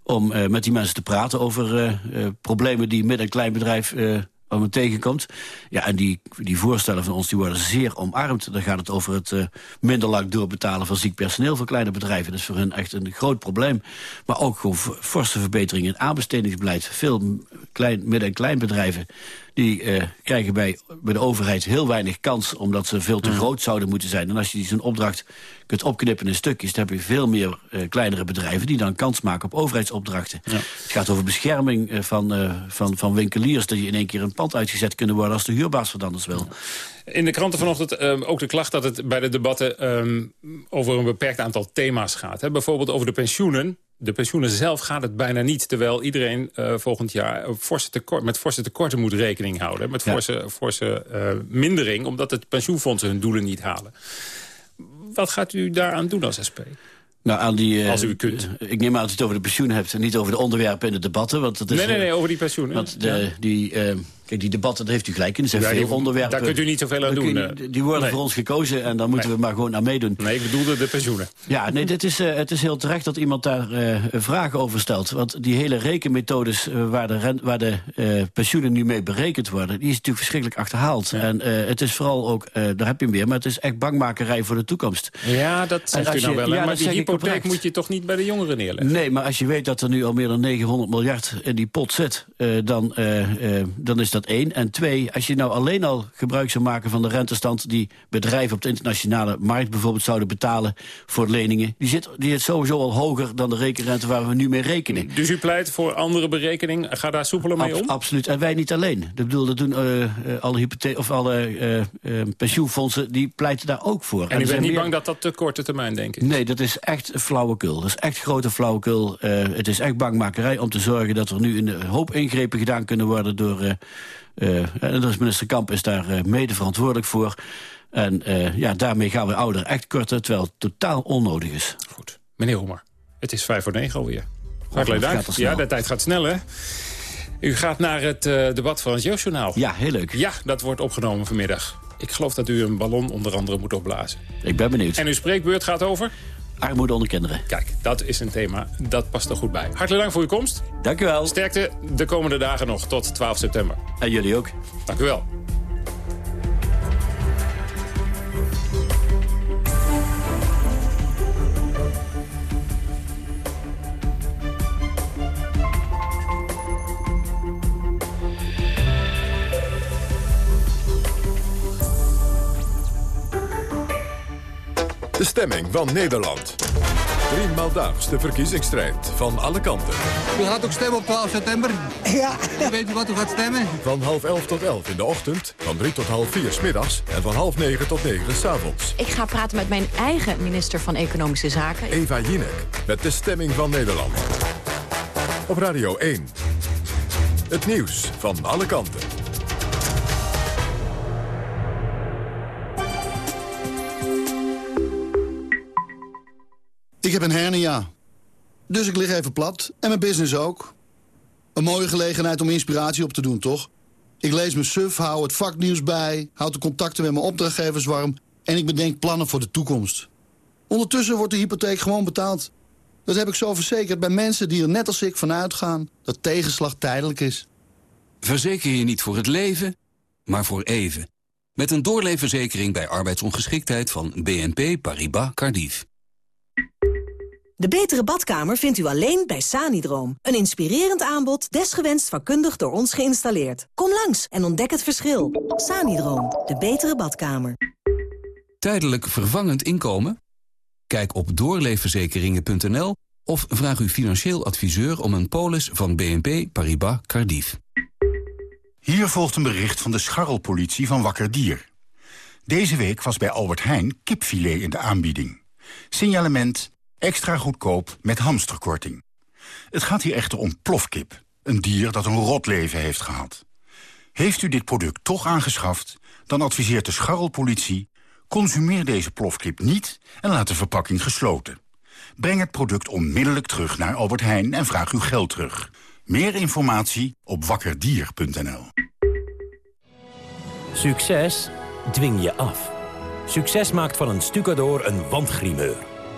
om eh, met die mensen te praten over eh, eh, problemen die midden- en kleinbedrijf eh allemaal tegenkomt. Ja, en die, die voorstellen van ons die worden zeer omarmd. Dan gaat het over het minder lang doorbetalen van ziek personeel voor kleine bedrijven. Dat is voor hen echt een groot probleem. Maar ook gewoon forse verbeteringen in aanbestedingsbeleid. Veel klein, midden- en kleinbedrijven die eh, krijgen bij, bij de overheid heel weinig kans... omdat ze veel te Mm. groot zouden moeten zijn. En als je die zo'n opdracht kunt opknippen in stukjes... dan heb je veel meer eh, kleinere bedrijven... die dan kans maken op overheidsopdrachten. Het gaat over bescherming eh, van, van, van winkeliers... dat je in één keer een pand uitgezet kunnen worden... als de huurbaas wat anders wil. In de kranten vanochtend ehm, ook de klacht dat het bij de debatten ehm, over een beperkt aantal thema's gaat. Hè? Bijvoorbeeld over de pensioenen. De pensioenen zelf gaat het bijna niet. Terwijl iedereen eh, volgend jaar een forse tekort, met forse tekorten moet rekening houden. Met Ja. forse, forse eh, mindering, omdat het pensioenfondsen hun doelen niet halen. Wat gaat u daaraan doen als SP? Nou, aan die, eh, Als u kunt. Ik neem aan dat u het over de pensioen hebt... en niet over de onderwerpen in de debatten. Want dat is, nee, nee, eh, nee, over die pensioenen. Want de, Ja. die, eh, kijk, die debatten, daar heeft u gelijk in. Er zijn Ja, veel die- onderwerpen. daar kunt u niet zoveel aan Daar doen, je- eh. Die worden Nee. voor ons gekozen en dan moeten we maar gewoon aan meedoen. Nee, ik bedoelde de pensioenen. Ja, nee, dit is, eh, het is heel terecht dat iemand daar eh, vragen over stelt. Want die hele rekenmethodes waar de, waar de pensioenen nu mee berekend worden... die is natuurlijk verschrikkelijk achterhaald. En het is vooral ook, daar heb je hem weer... maar het is echt bangmakerij voor de toekomst. Ja, dat zegt u nou je- wel. ja, maar die hypotheek moet je toch niet bij de jongeren neerleggen? Nee, maar als je weet dat er nu al meer dan 900 miljard in die pot zit... dan, dan is dat één. En twee, als je nou alleen al gebruik zou maken van de rentestand... die bedrijven op de internationale markt bijvoorbeeld zouden betalen voor leningen... die zit, die is sowieso al hoger dan de rekenrente waar we nu mee rekenen. Dus u pleit voor andere berekening. Ga daar soepeler mee om? Absoluut. En wij niet alleen. Ik bedoel, dat doen eh, alle, hypothe of alle eh, pensioenfondsen, die pleiten daar ook voor. En u er bent niet meer- bang dat dat te korte termijn, denk ik? Nee, dat is echt flauwekul. Dat is echt grote flauwekul. Het is echt bangmakerij om te zorgen dat er nu een hoop ingrepen gedaan kunnen worden door... eh en dus minister Kamp is daar eh, mede verantwoordelijk voor. En eh, ja, daarmee gaan we ouder echt korten, terwijl het totaal onnodig is. Meneer Hoemer, het is vijf voor negen alweer. Hartelijk dank. Ja, de tijd gaat snel, hè? U gaat naar het debat van het Jeugdjournaal. Ja, heel leuk. Ja, dat wordt opgenomen vanmiddag. Ik geloof dat u een ballon onder andere moet opblazen. Ik ben benieuwd. En uw spreekbeurt gaat over? Armoede onder kinderen. Kijk, dat is een thema, dat past er goed bij. Hartelijk dank voor uw komst. Dank u wel. Sterkte de komende dagen nog, tot 12 september. En jullie ook. Dank u wel. De stemming van Nederland. Driemaal daags de verkiezingsstrijd van alle kanten. U gaat ook stemmen op 12 september? Ja. Weet u wat u gaat stemmen? Van half elf tot elf in de ochtend, van drie tot half vier 's middags en van half negen tot negen 's avonds. Ik ga praten met mijn eigen minister van Economische Zaken. Eva Jinek met de stemming van Nederland. Op Radio 1. Het nieuws van alle kanten. Ik heb een hernia. Dus ik lig even plat. En mijn business ook. Een mooie gelegenheid om inspiratie op te doen, toch? Ik lees mijn suf, hou het vaknieuws bij... houd de contacten met mijn opdrachtgevers warm... en ik bedenk plannen voor de toekomst. Ondertussen wordt de hypotheek gewoon betaald. Dat heb ik zo verzekerd bij mensen die er net als ik van uitgaan... dat tegenslag tijdelijk is. Verzeker je niet voor het leven, maar voor even. Met een doorleefverzekering bij arbeidsongeschiktheid van BNP Paribas Cardiff. De betere badkamer vindt u alleen bij Sanidroom. Een inspirerend aanbod, desgewenst vakkundig door ons geïnstalleerd. Kom langs en ontdek het verschil. Sanidroom, de betere badkamer. Tijdelijk vervangend inkomen? Kijk op doorleefverzekeringen.nl of vraag uw financieel adviseur om een polis van BNP Paribas Cardiff. Hier volgt een bericht van de scharrelpolitie van Wakker Dier. Deze week was bij Albert Heijn kipfilet in de aanbieding. Signalement extra goedkoop met hamsterkorting. Het gaat hier echter om plofkip, een dier dat een rot leven heeft gehad. Heeft u dit product toch aangeschaft, dan adviseert de scharrelpolitie... Consumeer deze plofkip niet en laat de verpakking gesloten. Breng het product onmiddellijk terug naar Albert Heijn en vraag uw geld terug. Meer informatie op wakkerdier.nl. Succes dwing je af. Succes maakt van een stucador een wandgrimeur.